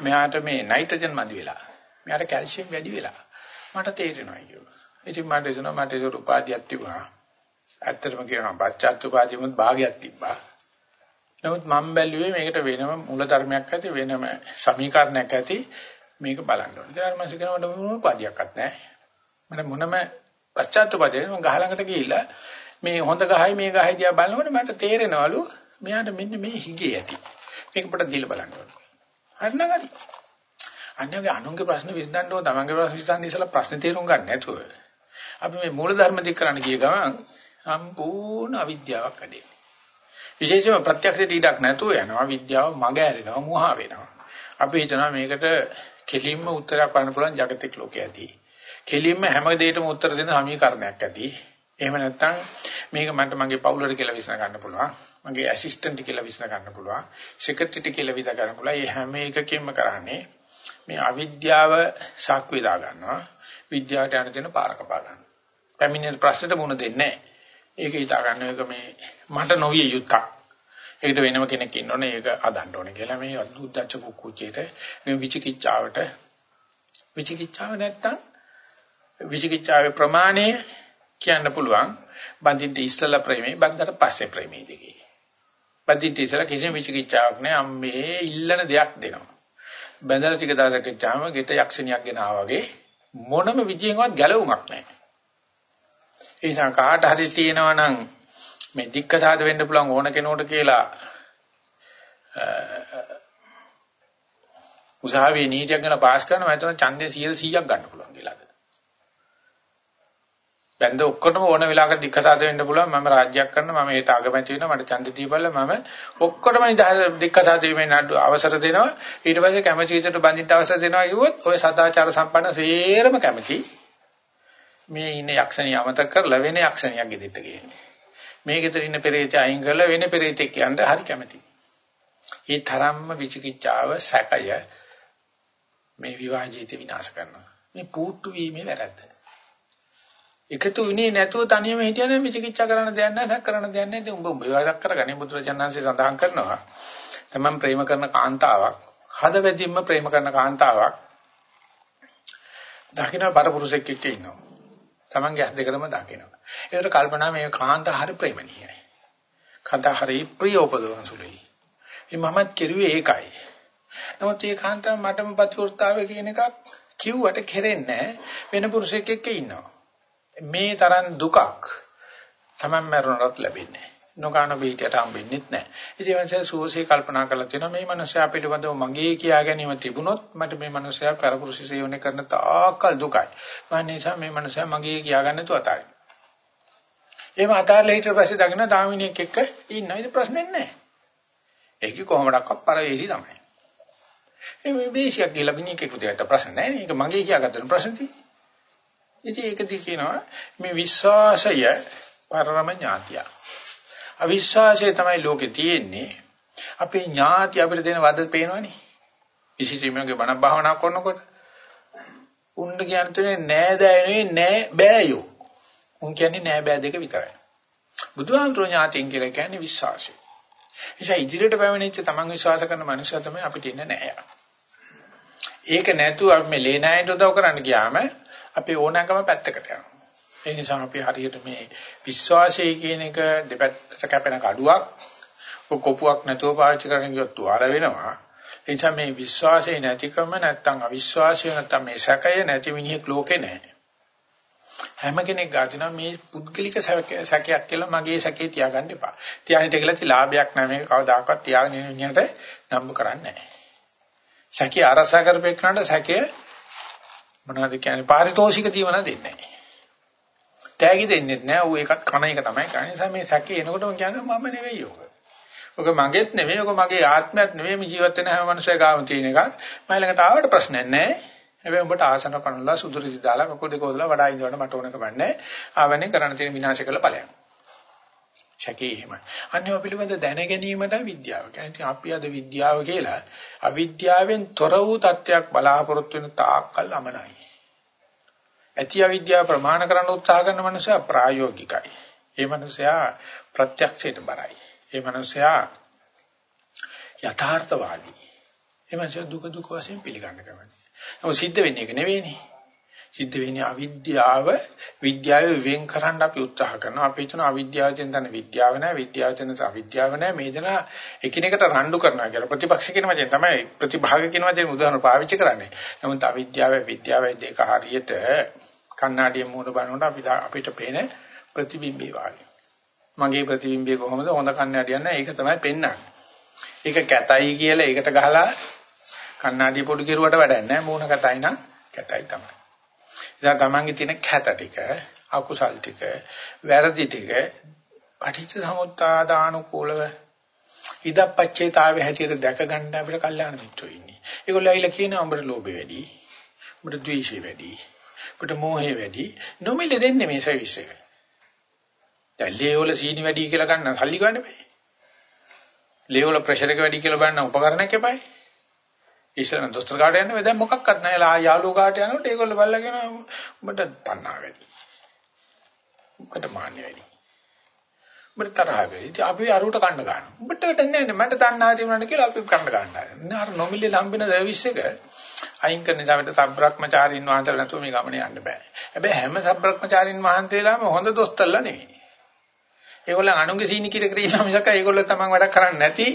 මෙයාට මේ නයිට්‍රජන් මදි වෙලා. මෙයාට කැල්සියම් වැඩි වෙලා. මට තේරෙනවා කිව්වා. ඉතින් මට එනවා මට ඒක උපාධියක් තිබුණා. ඇත්තටම කියනවා පච්චත්තු උපාධියමුත් භාගයක් තිබ්බා. නමුත් මම බැලුවේ මේකට වෙනම මූල ධර්මයක් ඇති වෙනම සමීකරණයක් ඇති මේක බලන්න ඕනේ. ඊට පස්සේ කියනවා මට මොනම පදියක්වත් නැහැ. මට මොනම පශ්චාත්තුපදේ මම ගහ ළඟට ගිහිල්ලා මේ හොඳ ගහයි මේ ගහයි දිහා බලනකොට මට තේරෙනවලු මෙයාට මෙන්න මේ හිගේ ඇති. මේක පොඩ්ඩක් දීලා බලන්න ඕනේ. හරිනගනි. අන්‍යගේ අනුන්ගේ ප්‍රශ්න විසඳන්න ඕන තමන්ගේ ප්‍රශ්න විසඳන්න ඉස්සලා ප්‍රශ්න තේරුම් ගන්න නැතුව. අපි මේ මූල ධර්ම දික් කරන්න ගිය ගමන් සම්පූර්ණ අවිද්‍යාවක් ඇති. විශේෂයෙන්ම ප්‍රත්‍යක්ෂයට ඉඩක් නැතුව යනවා විද්‍යාව මග ඇරෙනවා මුවා වෙනවා. අපි හිතනවා මේකට කෙලින්ම උත්තරයක් ගන්න පුළුවන් జగතික ලෝකයක් ඇති. කෙලින්ම හැම දෙයකටම උත්තර දෙන සමීකරණයක් ඇති. එහෙම නැත්නම් මේක මට මගේ පවුලට කියලා විශ්න ගන්න පුළුවන්. මගේ ඇසිස්ටන්ට් කියලා විශ්න ගන්න පුළුවන්. සෙක්‍රටරිට කියලා විදා ගන්න පුළුවන්. මේ හැම එකකින්ම කරන්නේ මේ අවිද්‍යාව සාක්ෂි වේදා ගන්නවා. විද්‍යාවට යන දෙන පාර කපා ගන්නවා. පැමිණෙන ප්‍රශ්නෙට මුහුණ දෙන්නේ නැහැ. ඒක හිතා ගන්න එක මේ මට නොවිය යුත්තක්. ඒකට වෙනම කෙනෙක් ඉන්නෝනේ ඒක අදන්න ඕනේ කියලා මේ අද්දුද්දච්ච කුකුචේට මේ විචිකිච්ඡාවට විචිකිච්ඡාව නැත්තම් විචිකිච්ඡාවේ ප්‍රමාණය කියන්න පුළුවන් බඳින්න ඉස්සලා ප්‍රේමේ බඳකට පස්සේ ප්‍රේමේ දෙකේ. බඳින්න ඉස්සලා කිසිම විචිකිච්ඡාවක් නැහැ අම්මේ ඉල්ලන දෙයක් දෙනවා. බඳලා ටික දවසක් ගියාම ගෙට යක්ෂණියක් ගෙනා වගේ මොනම විදියෙන්වත් ගැලවුමක් නැහැ. ඒ නිසා කාට හරි තියෙනවා නම් මේ දික්කසාද වෙන්න පුළුවන් ඕන කෙනෙකුට කියලා උසාවියේ නීතියක් ගැන පාස් කරනවා මම හිතනවා ඡන්දේ 100ක් ගන්න පුළුවන් කියලා. බැන්ද ඔක්කොටම ඕන වෙලාවකට දික්කසාද වෙන්න පුළුවන් මම රාජ්‍යයක් කරනවා මම ඒට අගමැති වෙනවා මට ඡන්ද දීපල්ල මම ඔක්කොටම දික්කසාද වීමේ නඩු අවසර දෙනවා ඊට පස්සේ කැමැති විදිහට බඳින්න අවසර දෙනවා කිව්වොත් ඔය සදාචාර සම්පන්න සේරම කැමැති මේ ඉන්න යක්ෂණිය අමතක කරලා වෙන යක්ෂණියක් ගෙදෙට්ට ගේන්නේ. මේ ගෙදර ඉන්න පෙරේතය අයින් කරලා වෙන පෙරේතෙක් කියන්න හරි කැමතියි. ඒ තරම්ම විචිකිච්ඡාව සැකය මේ විවාහ ජීවිත විනාශ කරනවා. මේ පුට්ටු වීමේ වැරද්ද. එකතු වෙන්නේ නැතුව තනියම හිටියනම් විචිකිච්ඡා කරන්න දෙයක් නැහැ, සැක කරන්න දෙයක් නැහැ. ඉතින් උඹ උඹ වැඩක් කරගන්නේ බුදුරජාණන්සේ සඳහන් කරනවා. තමන් ප්‍රේම කරන කාන්තාවක්, හදවතින්ම ප්‍රේම කරන කාන්තාවක් දකින්න පරපුරුෂෙක් එක්ක ඉන්නවා. තමන්ගේ ඇස් දෙකම දකිනවා. ඒකට කල්පනා මේ කාන්ත හරි ප්‍රේමණීයයි. කාන්ත හරි ප්‍රිය උපදවන සුළුයි. මමත් කෙරුවේ ඒකයි. නමුත් මේ කාන්ත මටම ප්‍රතිවෘත්තාවේ කියන එකක් කිව්වට කෙරෙන්නේ වෙන පුරුෂයෙක් එක්ක ඉන්නවා. මේ තරම් දුකක් තමන් මරණවත් ලැබෙන්නේ නොගාන බීටට හම්බෙන්නේ නැහැ. ඉතින් මනස සුවසේ කල්පනා කරලා තියෙනවා මේ මනුස්සයා පිළිබඳව මගේ කියා ගැනීම තිබුණොත් මට මේ මනුස්සයා පරපුරුෂ සේවනය කරන තාක්කල් දුකයි. මම නිසා මේ මනුස්සයා මගේ කියා ගන්න තු අතාරින්. එහෙම අතාරලා හිටිය පස්සේ දකින්න දාමිනියෙක් එක්ක ඉන්න ඉතින් ප්‍රශ්නේ නැහැ. ඒක කොහොමඩක්වත් පරවේසි තමයි. මේ බේසියක් කියලා මිනිහෙක් උදේට ප්‍රශ්න නැහැ නේ. ඒක මගේ කියාගත්තන ප්‍රශ්න තියෙන්නේ. ඉතින් ඒකදී කියනවා මේ විශ්වාසය පරම ඥාතිය. අවිශ්වාසය තමයි ලෝකේ තියෙන්නේ. අපේ ඥාති අපිට දෙන වද පේනවනේ. විශේෂයෙන්ම බණ භාවනා කරනකොට උන්න කියන්නේ නෑ දෑනේ නෑ බෑයෝ. උන් කියන්නේ නෑ බෑ දෙක විතරයි. බුදුහාමුදුරුවෝ ඥාතින් කියලා කියන්නේ විශ්වාසය. නිසා ඉදිරියට පැමිණිච්ච තමන් විශ්වාස කරන මනුස්සයා තමයි අපිට ඉන්න නෑ. ඒක නැතුව අපි මේ ලේනෑයට උදව් කරන්න ගියාම අපේ ඕනෑකම පැත්තකට යනවා. ඒ නිසා අපි හරියට මේ විශ්වාසය කියන එක දෙපැත්තට කැපෙන කඩුවක් කොපුවක් නැතුව පාවිච්චි කරන්න ගියොත් තුවාල වෙනවා. ඒ නිසා මේ විශ්වාසය නැතිකම නැත්තම් අවිශ්වාසය නැත්තම් මේ සැකය නැති මිනිහෙක් ලෝකේ නැහැ. හැම කෙනෙක් ගාතිනා මේ පුද්ගලික සැකයක් කියලා මගේ සැකේ තියාගන්න එපා. තියාගෙන ඉතකලති ලාභයක් නැහැ මේක කවදාකවත් තියාගෙන ඉන්න විදිහට නම්බු කරන්නේ නැහැ. සැකේ අරසා කරපේකනට සැකේ මොනවද කියන්නේ පාරිතෝෂික දීවන දෙන්නේ නැහැ. තෑගි දෙන්නේ නැහැ. ඌ එකක් කන එක තමයි කරන්නේ. නිසා මේ සැකේ එනකොටම කියන්නේ මම නෙවෙයි ඔක. ඔක මගේත් නෙවෙයි. ඔක මගේ ආත්මයක් නෙවෙයි. මේ ජීවත් වෙන හැම මනුස්සයෙක් ගාම තියෙන එකක්. මම ළඟට ආවට ප්‍රශ්නයක් නැහැ. හැබැයි උඹට ආසන පනවලා සුදුරිදි දාලා කකුල් දෙක හොදලා වඩා ඉඳවන්න මට ඕන කමන්නේ. ආවනේ කරන්න තියෙන විනාශ කළ ඵලයක්. සැකේ එහෙමයි. අන්නේ පිළිබඳ දැන ගැනීමට විද්‍යාව. කියන්නේ අපි අද විද්‍යාව කියලා අවිද්‍යාවෙන් තොර වූ තත්වයක් බලාපොරොත්තු වෙන තාක්කල් අමනයි. ඇති අවිද්‍යාව ප්‍රමාණ කරන්න උත්සාහ කරන මනුස්සයා ප්‍රායෝගිකයි. ඒ මනුස්සයා ප්‍රත්‍යක්ෂයට බරයි. ඒ මනුස්සයා යථාර්ථවාදී. ඒ මනුස්සයා දුක දුක වශයෙන් පිළිගන්න කැමති. නමුත් සිද්ධ වෙන්නේ ඒක නෙවෙයිනේ. සිද්ධ වෙන්නේ අවිද්‍යාව විද්‍යාව වෙන් කරන්න අපි උත්සාහ කරනවා. අපි හිතන අවිද්‍යාවෙන් තන විද්‍යාව නැහැ, විද්‍යාවෙන් තන අවිද්‍යාව නැහැ. මේ දෙන එකිනෙකට රණ්ඩු කරනවා කියලා. ප්‍රතිපක්ෂ කියන වචෙන් තමයි ප්‍රතිභාග කියන වචෙන් උදාහරණ පාවිච්චි කරන්නේ. නමුත් අවිද්‍යාව විද්‍යාවයි දෙක හරියට කණ්ණාඩියෙන් මූණ බලනකොට අපි අපිට පේන ප්‍රතිබිම්බේ වාගේ. මගේ ප්‍රතිබිම්බය කොහොමද හොඳ කණ්ණාඩියක් නැහැ. ඒක තමයි පෙන්වන්නේ. ඒක කැතයි කියලා ඒකට ගහලා කණ්ණාඩිය පොඩි කෙරුවට වැඩක් නැහැ. මූණ කැතයි නම් කැතයි තමයි. ඉතින් තමන්ගේ තියෙන කැත ටික, අකුසල් ටික, වැරදි ටික පටිච්ච සමුත්තාදානුකූලව ඉදප්පච්චේතාවේ හැටියට දැක ගන්න අපිට කල්යාණ මිත්‍රෝ ඉන්නේ. ඒගොල්ලෝ ඇවිල්ලා කියනවා උඹට ලෝභය වැඩි, උඹට ද්වේෂය වැඩි, උඹට මෝහය වැඩි. නොමිලේ දෙන්නේ මේ සර්විස් එක. දැන් ලේ වල සීනි වැඩි කියලා ගන්න සල්ලි ගන්න බෑ. ලේ වල ප්‍රෙෂර් එක වැඩි කියලා බලන්න උපකරණයක් එපායි. ඉස්සර දොස්තර කාට යන්න බෑ දැන් මොකක්වත් නැහැ. ලා යාළුවෝ කාට යනකොට ඒගොල්ලෝ බල්ලගෙන උඹට තණ්හා වැඩි. උඹට මාන්නේ වැඩි. උඹට තරහ වැඩි. ඉතින් අපි අරුවට කන්න ගන්නවා. උඹට වැඩන්නේ නැහැ. මට තණ්හා තිබුණාට කියලා අපි කන්න ගන්නවා. අර නොමිලේ ලම්බෙන සර්විස් එක අයින් කරන ඉතාලට සබ්‍රක්‍මචාරින් වහන්සේලා නැතුව මේ ගමනේ යන්න බෑ. හැබැයි හැම සබ්‍රක්‍මචාරින් වහන්සේලාම හොඳ දොස්තරලා නෙවෙයි. ඒගොල්ලන් අනුන්ගේ සීනි කිර කර ඉන්න මිසක ඒගොල්ලෝ තමන් වැඩක් කරන්නේ නැති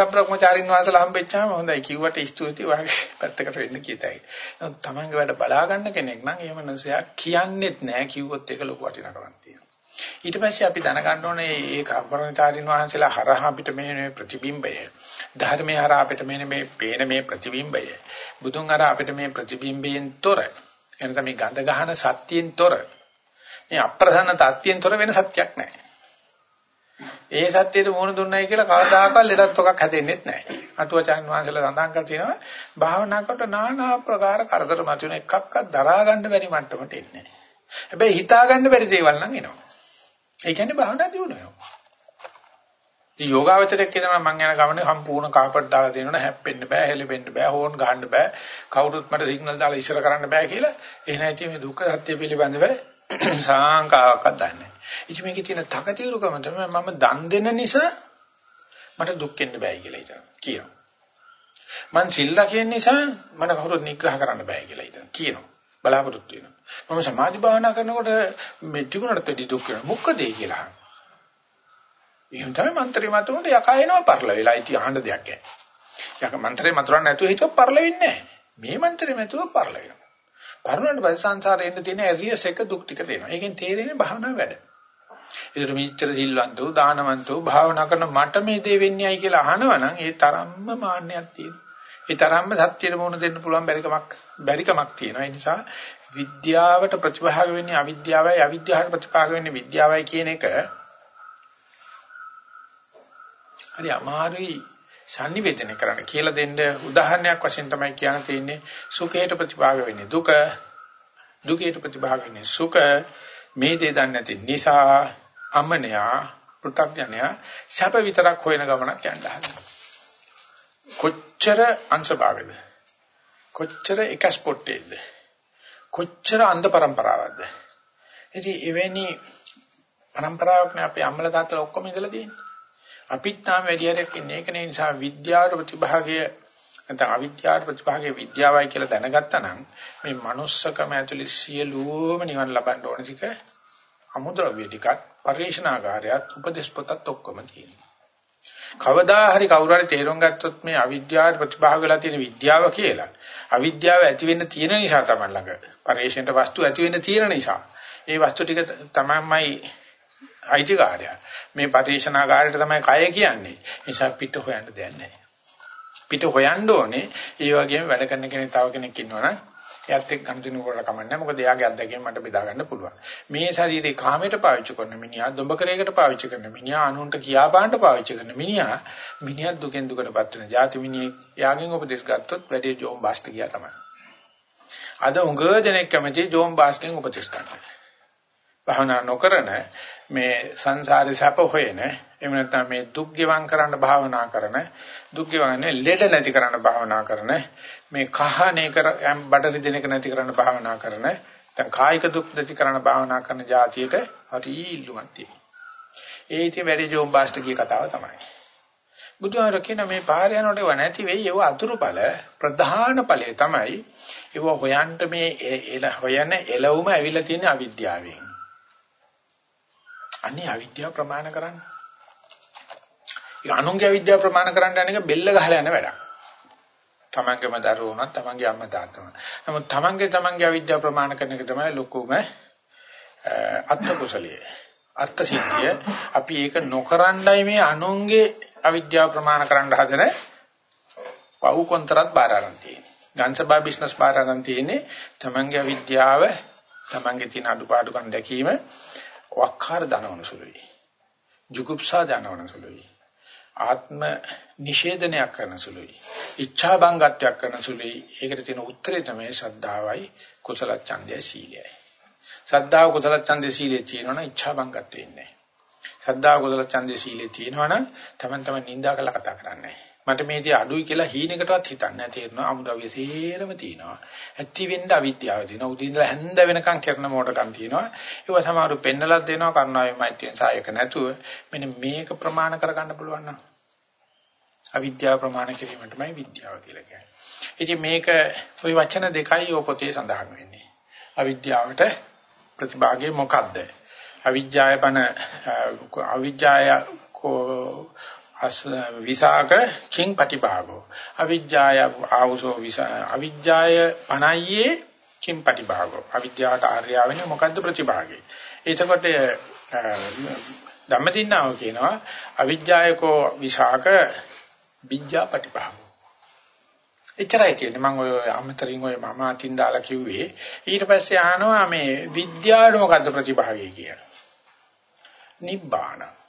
සබ්‍රක්‍මචාරින් වහන්සේලා හම්බෙච්චාම හොඳයි කිව්වට ස්තුතියි වාගේ පැත්තකට වෙන්න කීතයි. නමුත් තමන්ගේ වැඩ බලා ගන්න කෙනෙක් නම් ඒ මනුස්සයා කියන්නෙත් නෑ කිව්වොත් ඒක ලොකු වටිනකමක් තියෙනවා. ඊට පස්සේ අපි දැනගන්න ඕනේ මේ කර්මණාචාරින් වහන්සේලා හරහා අපිට මේ ප්‍රතිබිම්බය ධර්මයේ හරහා අපිට මේ මේ පේන මේ ප්‍රතිබිම්බය බුදුන් හරහා අපිට මේ ප්‍රතිබිම්බයෙන් තොර එනත මේ ගඳ ගහන සත්‍යයෙන් තොර මේ අප්‍රසන්න තත්ත්වයෙන් තොර වෙන සත්‍යක් නැහැ. ඒ සත්‍යයට මුහුණ දුන්නයි කියලා කවදාකවත් ලෙඩක් තොකක් හැදෙන්නේ නැහැ. අටුවචාන් වහන්සේලා සඳහන් කර තියෙනවා භාවනා කොට নানা ආකාර කරදර මතුවෙන එකක්වත් දරා ගන්න බැරි මට්ටමට එන්නේ නැහැ. හැබැයි හිතා ගන්න බැරි දේවල් නම් එනවා. ඒ කියන්නේ භාවනා දියුණු වෙනවා. ඉතින් යෝගාවචරයක් කියනවා මම යන ගමනේ සම්පූර්ණ කාපට් දාලා තියෙනවනේ හැප්පෙන්න බෑ, හෙලෙන්න බෑ, හෝන් ගහන්න බෑ, කවුරුත් මට සිග්නල් දාලා ඉස්සර කරන්න බෑ කියලා. එහෙනම් ඉතින් මේ දුක්ඛ සත්‍ය පිළිබඳව සාංකාවක් දන්නේ. ඉතින් මේකේ තියෙන තකතිරුකම තමයි මම දන් දෙන නිසා මට දුක් වෙන්න බෑ කියලා හිතනවා. කියනවා. මං සිල් රකින්න නිසා මට කවුරුත් නිග්‍රහ කරන්න බෑ කියලා හිතනවා. කියනවා. බලාපොරොත්තු වෙනවා. මම සමාධි භාවනා කරනකොට මේ තිබුණට දෙඩි දුක් වෙනවා. මොකද ඒ කියලා. එහෙනම් තමයි මන්ත්‍රේ මතුනට යකා එනවා පරල වෙලා ඉති අහන්න දෙයක් නැහැ. යක මන්ත්‍රේ මතුරන්න නැතුව හිතුව පරල වෙන්නේ නැහැ. මේ මන්ත්‍රේ මතුව පරල වෙනවා. පරණට පස්සේ සංසාරේ එන්න තියෙන ඇරියස් එක දුක් ටික දෙනවා. ඒකෙන් තේරෙන්නේ භාවනාව වැඩ. ඒතර මෙච්චර සිල්වන්තෝ දානවන්තෝ භාවනා කරන මට මේ දේ වෙන්නේයි කියලා අහනවනම් ඒ තරම්ම මාන්නයක් තියෙනවා. ඒ තරම්ම සත්‍යයට මුහුණ දෙන්න පුළුවන් බැරිකමක් බැරිකමක් තියෙනවා. ඒ නිසා විද්‍යාවට ප්‍රතිභාග වෙන්නේ අවිද්‍යාවයි අවිද්‍යාවට ප්‍රතිභාග වෙන්නේ විද්‍යාවයි කියන එක හරි අමාරුයි sannivedana කරන්න කියලා දෙන්න උදාහරණයක් වශයෙන් තමයි කියන්න තියෙන්නේ සුඛයට ප්‍රතිභාග වෙන්නේ දුක දුකයට ප්‍රතිභාග වෙන්නේ සුඛ මේ දේ දන්නේ නැති නිසා අමනයා පෘථග්ජනයා සැප විතරක් හොයන ගමනක් යන්න හදනවා. කොච්චර අංශභාගෙද? කොච්චර එකස්පොට්ටේද? කොච්චර අන්ධ પરම්පරාවක්ද? ඉතින් එවැනි પરම්පරාවක් නේ අපේ අම්මලා තාත්තලා ඔක්කොම ඉඳලා තියෙන්නේ. අපිත් තාම වැඩි හරියක් ඉන්නේ. ඒක නිසා විද්‍යාවට ප්‍රතිභාගය නැත්නම් අවිද්‍යාවට ප්‍රතිභාගය විද්‍යාවයි කියලා දැනගත්තා නම් මේ manussකම ඇතුළේ සියලුම නිවන් ලබන්න ඕන ටික අමුද්‍රව්‍ය ටිකත් පරිශනාගාරයත් උපදේශ පොතත් ඔක්කොම තියෙනවා. කවදා හරි කවුරු හරි තේරුම් ගත්තොත් මේ අවිද්‍යාවට ප්‍රතිභාග වෙලා තියෙන විද්‍යාව කියලා අවිද්‍යාව ඇති වෙන්න තියෙන නිසා තමයි ළඟ පරිශෙන්ට වස්තු ඇති වෙන්න තියෙන නිසා ඒ වස්තු ටික තමයිමයි අයිතිකාරය. මේ පරිශනාගාරයට තමයි කය කියන්නේ. නිසා පිට හොයන්න දෙයක් නැහැ. පිට හොයන්න ඕනේ. ඒ වගේම වැඩ කරන කෙනෙක් තව කෙනෙක් ඉන්නවනම් එයාත් එක්ක ගනුදෙනු කරලා කමන්නේ මොකද එයාගේ අත්දැකීම් මට බෙදා ගන්න පුළුවන්. මේ ශරීරේ කාමයට පාවිච්චි කරන මිනිහා දොඹකරයකට පාවිච්චි කරන මිනිහා අනුන්ට කියා බාන්න පාවිච්චි කරන මිනිහා මිනිහා දුකෙන් දුකටපත් වෙන ಜಾති මිනිහෙක් එයාගෙන් උපදෙස් ගත්තොත් වැඩි ජෝම් බාස්ට ගියා තමයි. අද උඟ දෙනෙක් කැමති ජෝම් බාස්ගෙන් උපදෙස් ගන්න. භාවනා නොකරන මේ සංසාරේ සැප හොයන එහෙම නැත්නම් මේ දුක් ගෙවම් කරන්න භාවනා කරන දුක් ගෙවන්නේ ලෙඩ නැති කරන්න භාවනා කරන මේ කහනේ කර බඩ රිදෙන එක නැති කරන්න භාවනා කරන නැත්නම් කායික දුක් නැති කරන්න භාවනා කරන જાතියට හරි ඉල්ලුමක් තියෙනවා. ඒ ඉතින් වැඩි ජෝම්බාස්ට කිය කතාව තමයි. බුදුහාර කියන මේ පාර යනකොට ඒව නැති වෙයි ඒව අතුරුඵල ප්‍රධාන ඵලය තමයි ඒව හොයන්න මේ හොයන එළවුම ඇවිල්ලා තියෙන අවිද්‍යාවෙන්. අනේ අවිද්‍යාව ප්‍රමාණ කරන්න. ඒ අනුන්ගේ අවිද්‍යාව ප්‍රමාණ කරන්න යන එක බෙල්ල ගහලා යන වැඩක්. තමන්ගේම දරුවෝ උනත් තමන්ගේ අම්මා තාත්තා උනත්. නමුත් තමන්ගේ තමන්ගේ අවිද්‍යාව ප්‍රමාණ කරන එක තමයි ලොකුම අත්ත කුසලිය. අත්ත සිද්ධිය. අපි ඒක නොකරන්නයි මේ අනුන්ගේ අවිද්‍යාව ප්‍රමාණ කරන්න හදන පව් කොන්තරත් බාර ගන්න තියෙන්නේ. ගංශබා බිස්නස් බාර ගන්න තියෙන්නේ තමන්ගේ අවිද්‍යාව තමන්ගේ තියෙන අඩුපාඩුකම් දැකීම වක්කාර දනවන සුළුයි. ජුගුප්සා දනවන සුළුයි. ආත්ම නිෂේධනයක් කරන සුළුයි. ඉච්ඡා බංගත්වයක් කරන සුළුයි. ඒකට තියෙන උත්තරේ තමයි ශ්‍රද්ධාවයි කුසල ඡන්දයයි සීලයයි. සද්ධාව කුසල ඡන්දේ සීලේ තියෙනවනම් ඉච්ඡා බංගත් වෙන්නේ නැහැ. සද්ධා කුසල ඡන්දේ සීලේ තියෙනවනම් Taman taman නිඳා කරලා කතා කරන්නේ මට මේ දේ අඩුයි කියලා හීනකටවත් හිතන්නේ නැහැ. තේරෙනවා අමුද්‍රව්‍ය සේරම තියෙනවා. ඇති වෙන්න අවිද්‍යාව තියෙනවා. උදේ ඉඳලා හැන්ද වෙනකන් කරන මොඩකම් තියෙනවා. ඒව සමහරු පෙන්නලක් දෙනවා. කරුණාවෙන් මෛත්‍රියෙන් සායක නැතුව. මෙන්න මේක ප්‍රමාණ කරගන්න පුළුවන් නම්. අවිද්‍යාව ප්‍රමාණ කිරීමටමයි විද්‍යාව කියලා කියන්නේ. ඉතින් මේක ওই වචන දෙකයි ඔය පොතේ සඳහන් වෙන්නේ. අවිද්‍යාවට ප්‍රතිභාගය මොකද්ද? අවිජ්ජාය බන අවිජ්ජාය කෝ විසාක කිං පටිභාගෝ. අවිජ්ජාය ආවසෝ විසා අවිජ්ජාය පණයියේ කිං පටිභාගෝ. අවිද්‍යාවට ආර්ය වෙන්නේ මොකද්ද ප්‍රතිභාගය එතකොට ධම්මදින්නාව කියනවා අවිජ්ජායකෝ විසාක විඥා පටිභාගෝ. එච්චරයි කියන්නේ මම ඔය අමතරින් ඔය මම අතින් දාලා කිව්වේ. ඊට පස්සේ අහනවා මේ විද්‍යාවට මොකද්ද ප්‍රතිභාගය කියලා. නිබ්බාන.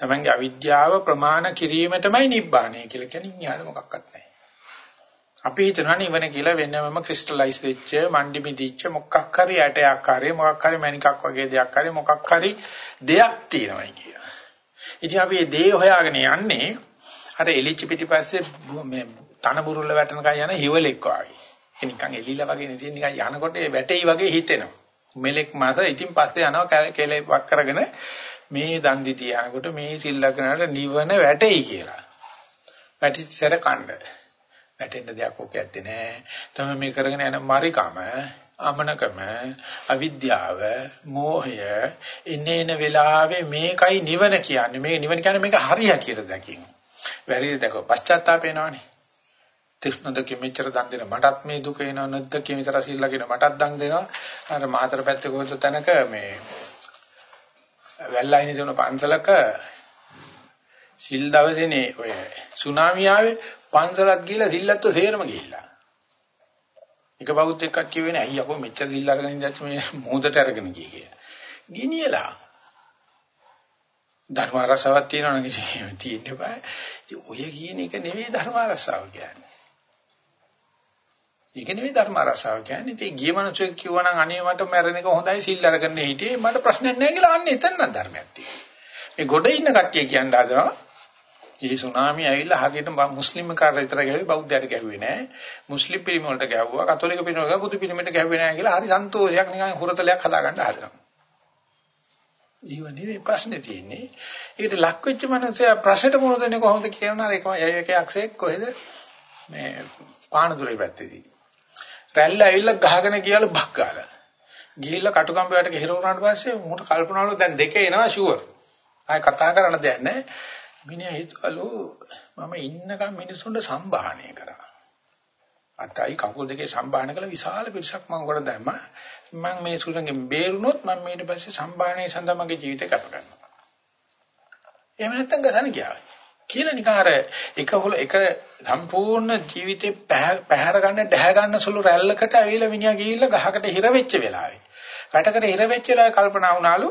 තමන්ගේ අවිද්‍යාව ප්‍රමාණ කිරීමටමයි නිබ්බාණය කියලා කියන්නේ ඥාන මොකක්වත් නැහැ. අපි හිතනවා නිවන කියලා වෙනමම ක්‍රිස්ටලයිස් වෙච්ච මණ්ඩි මිදිච්ච මොකක් හරි ඇටයක් හරි මොකක් හරි මණිකක් වගේ දෙයක් හරි මොකක් හරි දෙයක් තියෙනවායි කියලා. ඉතින් අපි මේ දේ හොයාගෙන යන්නේ අර එලිච්ච පිටිපස්සේ මේ තන බුරුල්ල වැටෙනකන් යන හිවලෙක් වගේ. ඒ නිකන් එලිලා වගේ නෙදී නිකන් යනකොට ඒ වැටෙයි වගේ හිතෙනවා. මෙලෙක් මාස ඉතින් පස්සේ යනවා කෙලෙක් වක් කරගෙන මේ දන් දිටි යනකොට මේ සිල්ලකනට නිවන වැටෙයි කියලා. වැටිච්චර කණ්ඩ. වැටෙන්න දෙයක් ඔක ඇත්තේ නෑ. තමයි මේ කරගෙන යන මරිකම, අමනකම, අවිද්‍යාව, මෝහය ඉන්නේන වෙලාවේ මේකයි නිවන කියන්නේ. මේ නිවන කියන්නේ මේක හරියට දැකීම. වැරදි දැක පශ්චාත්තාප වෙනවනේ. තෘෂ්ණදක මෙච්චර දන් දෙන මටත් මේ දුක එනවා නැද්ද කියන විතර සිල්ලාගෙන මටත් දන් දෙනවා අර මාතර පැත්තේ කොහෙද තැනක මේ වැල්ලයිනේ දෙන පන්සලක. සිල් දවසේනේ ඔය සුනාමි ආවේ පන්සලක් ගිහලා සිල්ලත්ව සේරම ගිහිල්ලා. එක බෞද්ධ එක්කක් කිව්වේ නෑ අයියා කො මෙච්චර සිල් අරගෙන ඉඳලා මේ මොහොතට අරගෙන ගියේ කියලා. ගිනියලා. ධර්ම රසාවක් තියෙනවා නම් කිසි තියෙන්න බෑ ඔය කියන එක නෙවෙයි ධර්ම රසාව කියන්නේ. ඒක නෙවෙයි ධර්ම රසාව කියන්නේ. ඉතින් ගිය මනුස්සයෙක් කිව්වනම් අනේ මට මැරෙන එක හොඳයි සිල් අරගෙන හිටියේ මට ප්‍රශ්නයක් නැහැ කියලා අන්න එතන නම් ධර්මයක් තියෙනවා. මේ ගොඩ ඉන්න කට්ටිය කියන්න හදනවා. මේ සුනාමි ඇවිල්ලා හරියට මුස්ලිම් කාට විතර ගැහුවේ බෞද්ධයට ගැහුවේ නෑ. මුස්ලිම් පිරිම වලට ගැහුවා, කතෝලික පිරිම වලට බුදු පිරිමට ගැහුවේ නෑ කියලා හරි සන්තෝෂයක් නිකන් හුරතලයක් හදාගන්න හදනවා. ඊව නෙවෙයි ප්‍රශ්නේ තියෙන්නේ. ඒකට ලක් වෙච්ච මනුස්සයා ප්‍රශ්නෙට මුහුණ දෙන්නේ කොහොමද කියනවා ඒක ඒක යක්ෂයෙක් කොහෙද මේ පානදුරේ පැත්තේදී. රැල්ල ඇවිල්ලා ගහගෙන ගියලු බක් ගාලා. ගිහිල්ලා කටුකම්බයට ගෙහිර වුණාට පස්සේ මොකට කල්පනාවලු දැන් දෙක එනවා ෂුවර්. ආයෙ කතා කරන්න දෙයක් නැහැ. මිනිහා හිතවලු මම ඉන්නකම් මිනිසුන්ට සම්බාහනය කරා. අතයි කකුල් දෙකේ සම්බාහන කළ විශාල පිරිසක් මම උකට දැම්මා. මම මේ සුරංගෙන් බේරුණොත් මම ඊට පස්සේ සම්බාහනයේ සඳහා මගේ ජීවිතය කැප කරනවා. එහෙම නැත්නම් ගසන ගියා. කියලා නිකන් අර එක හොල එක සම්පූර්ණ ජීවිතේ පැහැර ගන්න ඩැහැ ගන්න සුළු රැල්ලකට ඇවිල්ලා මිනිහා ගිහිල්ලා ගහකට හිර වෙච්ච වෙලාවේ. වැටකට හිර වෙච්ච වෙලාවේ කල්පනා වුණාලු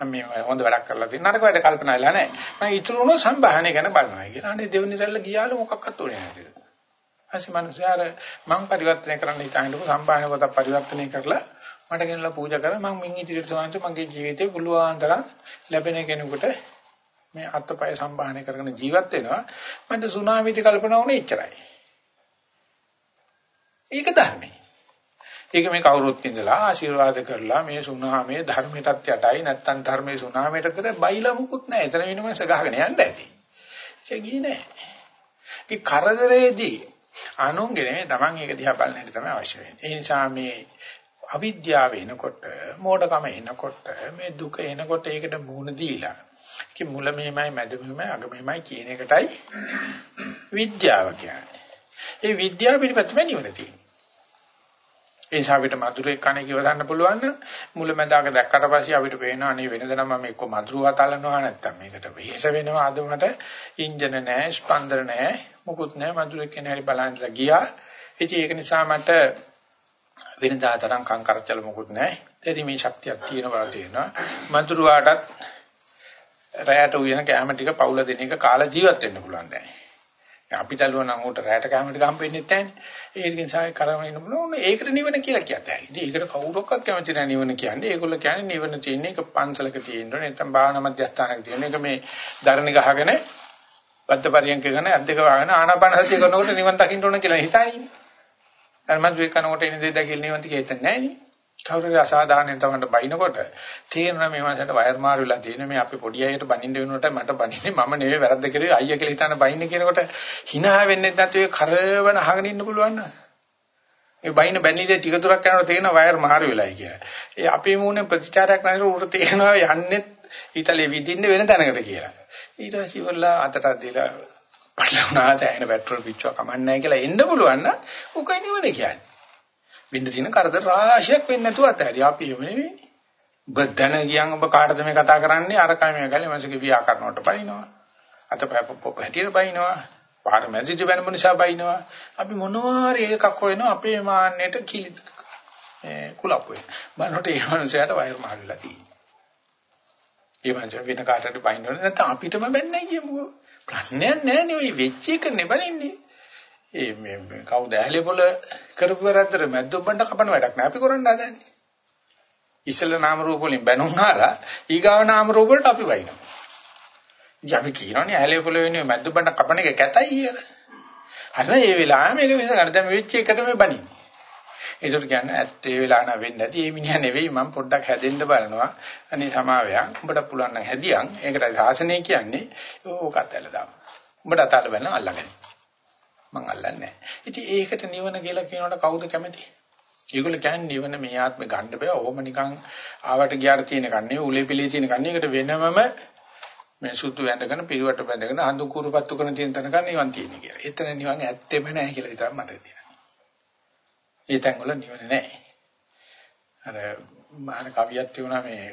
මම මේ හොඳ වැඩක් කරලා තියෙන නරක වැඩ කල්පනා වෙලා නැහැ. මම ඉතුරු වුණොත් සම්භාහණය ගැන බලනවා කියලා. අනේ දෙවෙනි රැල්ල ගියාලු මොකක්වත් උනේ නැතිද. ඊපස්සේ මිනිස්සුාර මම පරිවර්තනය කරන්න හිතාගෙන සම්භාහණය කොට පරිවර්තනය කරලා මට ගෙනලා පූජා කරා මම මින් ඉදිරියට සමාන්ත මගේ ජීවිතේ පුළුවන් තරම් ලැබෙන කෙනෙකුට මේ අත්පය සම්බාහනය කරගෙන ජීවත් වෙනවා මට සුනාමිති කල්පනා වුණේ එච්චරයි. ඒක ධර්මයි. ඒක මේ කවුරුත් ඉඳලා ආශිර්වාද කරලා මේ සුනාමයේ ධර්මයටත් යටයි නැත්තම් ධර්මයේ සුනාමයටතර බයිලා මුකුත් නැහැ. එතන වෙන මනස ගහගෙන යන්න ඇති. ඒක නෑ. ඒ කරදරේදී අනුන්ගේ නෙමෙයි Taman ඒක දිහා බලන හැටි තමයි අවශ්‍ය වෙන්නේ. ඒ නිසා මේ අවිද්‍යාව එනකොට, මෝඩකම එනකොට, මේ දුක එනකොට ඒකට මුහුණ දීලා ඒක මුල මෙහෙමයි මැද මෙහෙමයි අග මෙහෙමයි කියන එකටයි විද්‍යාව කියන්නේ. ඒ විද්‍යාව පිළිපැත්තම නිවන තියෙනවා. ඒ නිසා අපිට මధుරේ කණේ කියව ගන්න පුළුවන් නම් මුල මැදාක දැක්කට පස්සේ අපිට පේනවා අනේ වෙනද නම් මම එක්ක මధుරව තලනවා නැත්තම් මේකට වෙහෙස වෙනවා අද මට. ඉන්ජන නැහැ ස්පන්දන නැහැ මොකුත් නැහැ මధుරේ කෙනේ හරි බලන්නලා ගියා. ඉතින් ඒක නිසා මට වෙනදා තරම් කංකරච්චල මොකුත් නැහැ දෙරිමේ ශක්තියක් තියෙන බව තේනවා මధుරවාටත් රැයට උයන කැම ටික පවුල දෙන එක කාලා ජීවත් වෙන්න පුළුවන් දැන්. අපි දල්ුවා නම් උට රැට කැමරට ගම්පෙන්නේ නැහැනේ. ඒක නිසා කරවන්න ඉන්න බලන්න ඒකට නිවන කියලා කියතයි. ඉතින් ඒකට කවුරක්වත් කැමති නැහැ නිවන කියන්නේ. ඒගොල්ලෝ කියන්නේ නිවන තියෙන්නේ එක පන්සලක තියෙන්න ඕනේ. නැත්නම් භාවනා මධ්‍යස්ථානක තියෙන එක මේ ධර්ණි ගහගෙන වද්ද පරියන්ක කරන අද්දක වහගෙන ආනාපාන සතිය කරනකොට නිවන් දකින්න ඕන කියලා හිතන්නේ. අර මත් වේ කනකොට එන දේ දැකලා නිවන් තික හිතන්නේ නැහැ නේ. කවුරුරි අසාධාරණයෙන් තමන්ට බයිනකොට තේරෙනවා මේ මාසයට වයර් මාරු වෙලා තියෙන මේ අපි පොඩි අයට බනින්න වෙනකොට මට බනින්නේ මම නෙවෙයි වැරද්ද කරේ අයියා කියලා හිතාන බයින්න කියනකොට hina වෙන්නේ නැත්නම් ඒ කරවන අහගෙන ඉන්න පුළුවන් නේද? ඒ බයින බැන්නේ ටික දුරක් යනකොට තේරෙනවා වයර් මාරු වෙලායි කියලා. ඒ අපේ මූණේ ප්‍රතිචාරයක් නැතිව උඩට තේරෙනවා යන්නේ ඊතලේ විදින්න වෙන තැනකට කියලා. ඊට පස්සේ ඉවරලා අතට දීලා පටලවනාට ඇහෙන පෙට්‍රල් පිච්චුව කමන්නේ කියලා එන්න පුළුවන් නම් උකයි නිවන කියන්නේ. වෙන්න තියෙන කරදර රාශියක් වෙන්නේ නැතුව අතහැරිය. අපි එහෙම නෙවෙයි. ඔබ දැන ගියන් ඔබ කාටද මේ කතා කරන්නේ? අර කයි මේ ගලේ මනසක ව්‍යාකරණයට බයිනවා. අතපය පොප්ප හැටියට බයිනවා. පාර මැදිජ වෙනම නිසා බයිනවා. අපි මොනවාරි එකක් හොයනවා අපේ මාන්නයට කිලි කුලප් වෙන. බලනකොට ඒ මනුස්සයාට වයර් මාරුලා තියෙනවා. ඒ මනුස්සයා වෙන කාටද බයින්නවද නැත්නම් අපිටම බැන්නේ කියමුකෝ. ප්‍රශ්නයක් නැහැ නෙවෙයි වෙච්ච එක නෙබනින්නේ. ඒ මේ කවුද ඇහැලේ පොළ කරපු වැරද්දට මැද්දොබ් බණ්ඩ කපන වැඩක් නෑ අපි කරන්න හදන්නේ. ඉස්සෙල්ල නාම රූප වලින් බැනුම් ආලා ඊගාව නාම රූප වලට අපි වයින්නවා. ඉතින් අපි කියනවනේ ඇහැලේ පොළ වෙන්නේ මැද්දොබ් බණ්ඩ කපන එක කැතයි කියලා. හරි මේ වෙලාවෙ මේක විස ගන්න දැන් වෙච්ච එකට මේ බණින්නේ. ඒකට කියන්නේ ඇත්ත ඒ වෙලාව නම් වෙන්නේ නැති ඒ මිනිහා නෙවෙයි මම පොඩ්ඩක් හැදෙන්න බලනවා. අනේ සමාවයන් උඹට පුළුවන් නම් හැදියන්. ඒකට ශාසනය කියන්නේ ඕකත් ඇල්ල දාන්න. උඹට අතාල බැලන අල්ලගන්න. මං අල්ලන්නේ නැහැ. ඉතින් ඒකට නිවන කියලා කියනකොට කවුද කැමති? ඒගොල්ලෝ කියන්නේ නිවන මේ ආත්මෙ ගන්න බෑ. ඕම නිකන් ආවට ගියාට තියෙන කන්නේ උලේ පිළේ තියෙන කන්නේ. ඒකට වෙනමම මේ සුදු වැඳගෙන පිරුවට බැඳගෙන හඳු කුරුපත්තු කරන තියෙන තැනක නිවන් තියෙන්නේ කියලා. එතන නිවන් ඇත්තෙම නැහැ කියලා විතරක් මතක තියාගන්න. ඒ තැන් වල නිවන නැහැ. අර මහාන කවියක් තියුණා මේ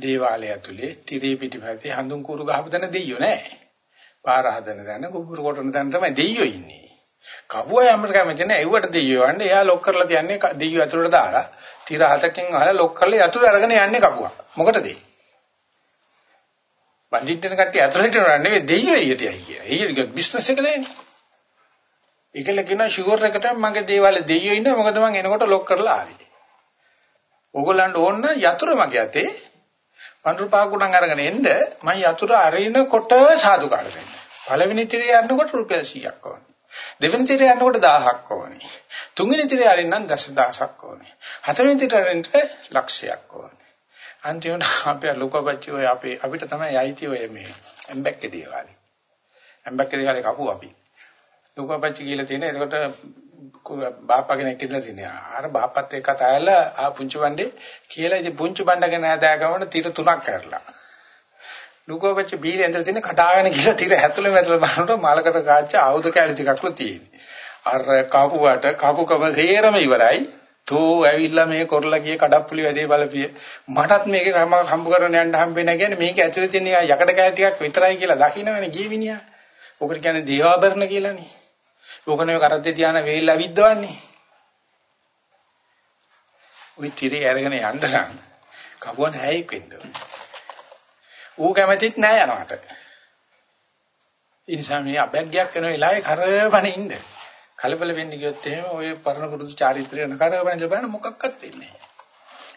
දේවාලය ඇතුලේ තිරේ පිටිපස්සේ හඳුන් කුරු ගහපු තැන දෙයියෝ නැහැ. පාර හදන තැන කුඹුරු කොටන තැන තමයි දෙයියෝ ඉන්නේ. කපුවා යම්මර කැමති නැහැ. ඒවට දෙයියෝ යන්නේ. එයා ලොක් කරලා තියන්නේ දෙයියෝ ඇතුළට දාලා තිර හතකින් අහලා ලොක් කරලා යතුරු අරගෙන යන්නේ කපුවා. මොකටද ඒ? බන්දිට්ටන කට්ටිය ඇතුළට යනවා නෙවෙයි දෙයියෝ එළියටයි කියලා. ඒක බිස්නස් එක නෑනේ. ඒකල කියන ෂුගර් එකට මගේ දේවල් දෙයියෝ ඉන්න මොකද මං එනකොට ලොක් කරලා ආවේ. ඕගොල්ලන්ට ඕන යතුරු මගේ අතේ පඳුරු පාකුණන් අරගෙන එන්න මම යතුරු අරිනකොට සාදුකාර දෙන්න. පළවෙනි තිරේ යනකොට රුපියල් 100ක් ඕනේ. දෙවෙනි තිරේ යනකොට 1000ක් ඕනේ. තුන්වෙනි තිරේ අරින්නම් 10000ක් ඕනේ. හතරවෙනි තිරේ අරින්න ලක්ෂයක් ඕනේ. අන්තිමට අපේ ලෝකපච්චි ඔය අපේ අපිට තමයි අයිති ඔය මේ එම්බැක්කේ දේවාලේ. එම්බැක්කේ දේවාලේ කපුව අපි. ලෝකපච්චි කියලා තියෙන. එතකොට බාප්පා කෙනෙක් ඉඳලා තිනේ. අර බාප්පත් එක්ක කතා කරලා ආ පුංචි බණ්ඩේ කියලා ඉතින් පුංචි බණ්ඩගෙන හදා ගමන තිර තුනක් කරලා. ලුකෝපච්ච බීරේ ඇඳලා තිනේ කඩාගෙන ගිහලා තිර හැතුලෙම ඇතුල බලනකොට මාලකට කාච්ච ආයුධ කැලි ටිකක්ලු තියෙන්නේ. අර කපුවට කපුකම සේරම ඉවරයි. තෝ ඇවිල්ලා මේ කරලා ගියේ කඩප්පුලි වැඩේ බලපිය. මටත් මේක හම්බ කරගෙන යන්න හම්බෙන්නේ නැහැ කියන්නේ මේක ඇතුලේ තියෙන යකඩ කැලි ටිකක් විතරයි කියලා දකින්නවනේ ගිය මිනිහා. ඔකට කියන්නේ දේවාභරණ කියලානේ. ඕකනේ කරද්දී තියාන වේල් අවිද්දවන්නේ. ওই tire අරගෙන යන්න නම් කපුවන් හැයෙක් වෙන්න ඕනේ. ඌ කැමතිත් නෑ යනවට. ඒ නිසා මේ අභ්‍යග්යක් කරන වෙලාවේ කරවන ඉන්න. කලබල වෙන්න ගියොත් එහෙම ඔය පරණ පුරුදු චාරිත්‍රය නකරවන ලබන මොකක්වත් වෙන්නේ නෑ.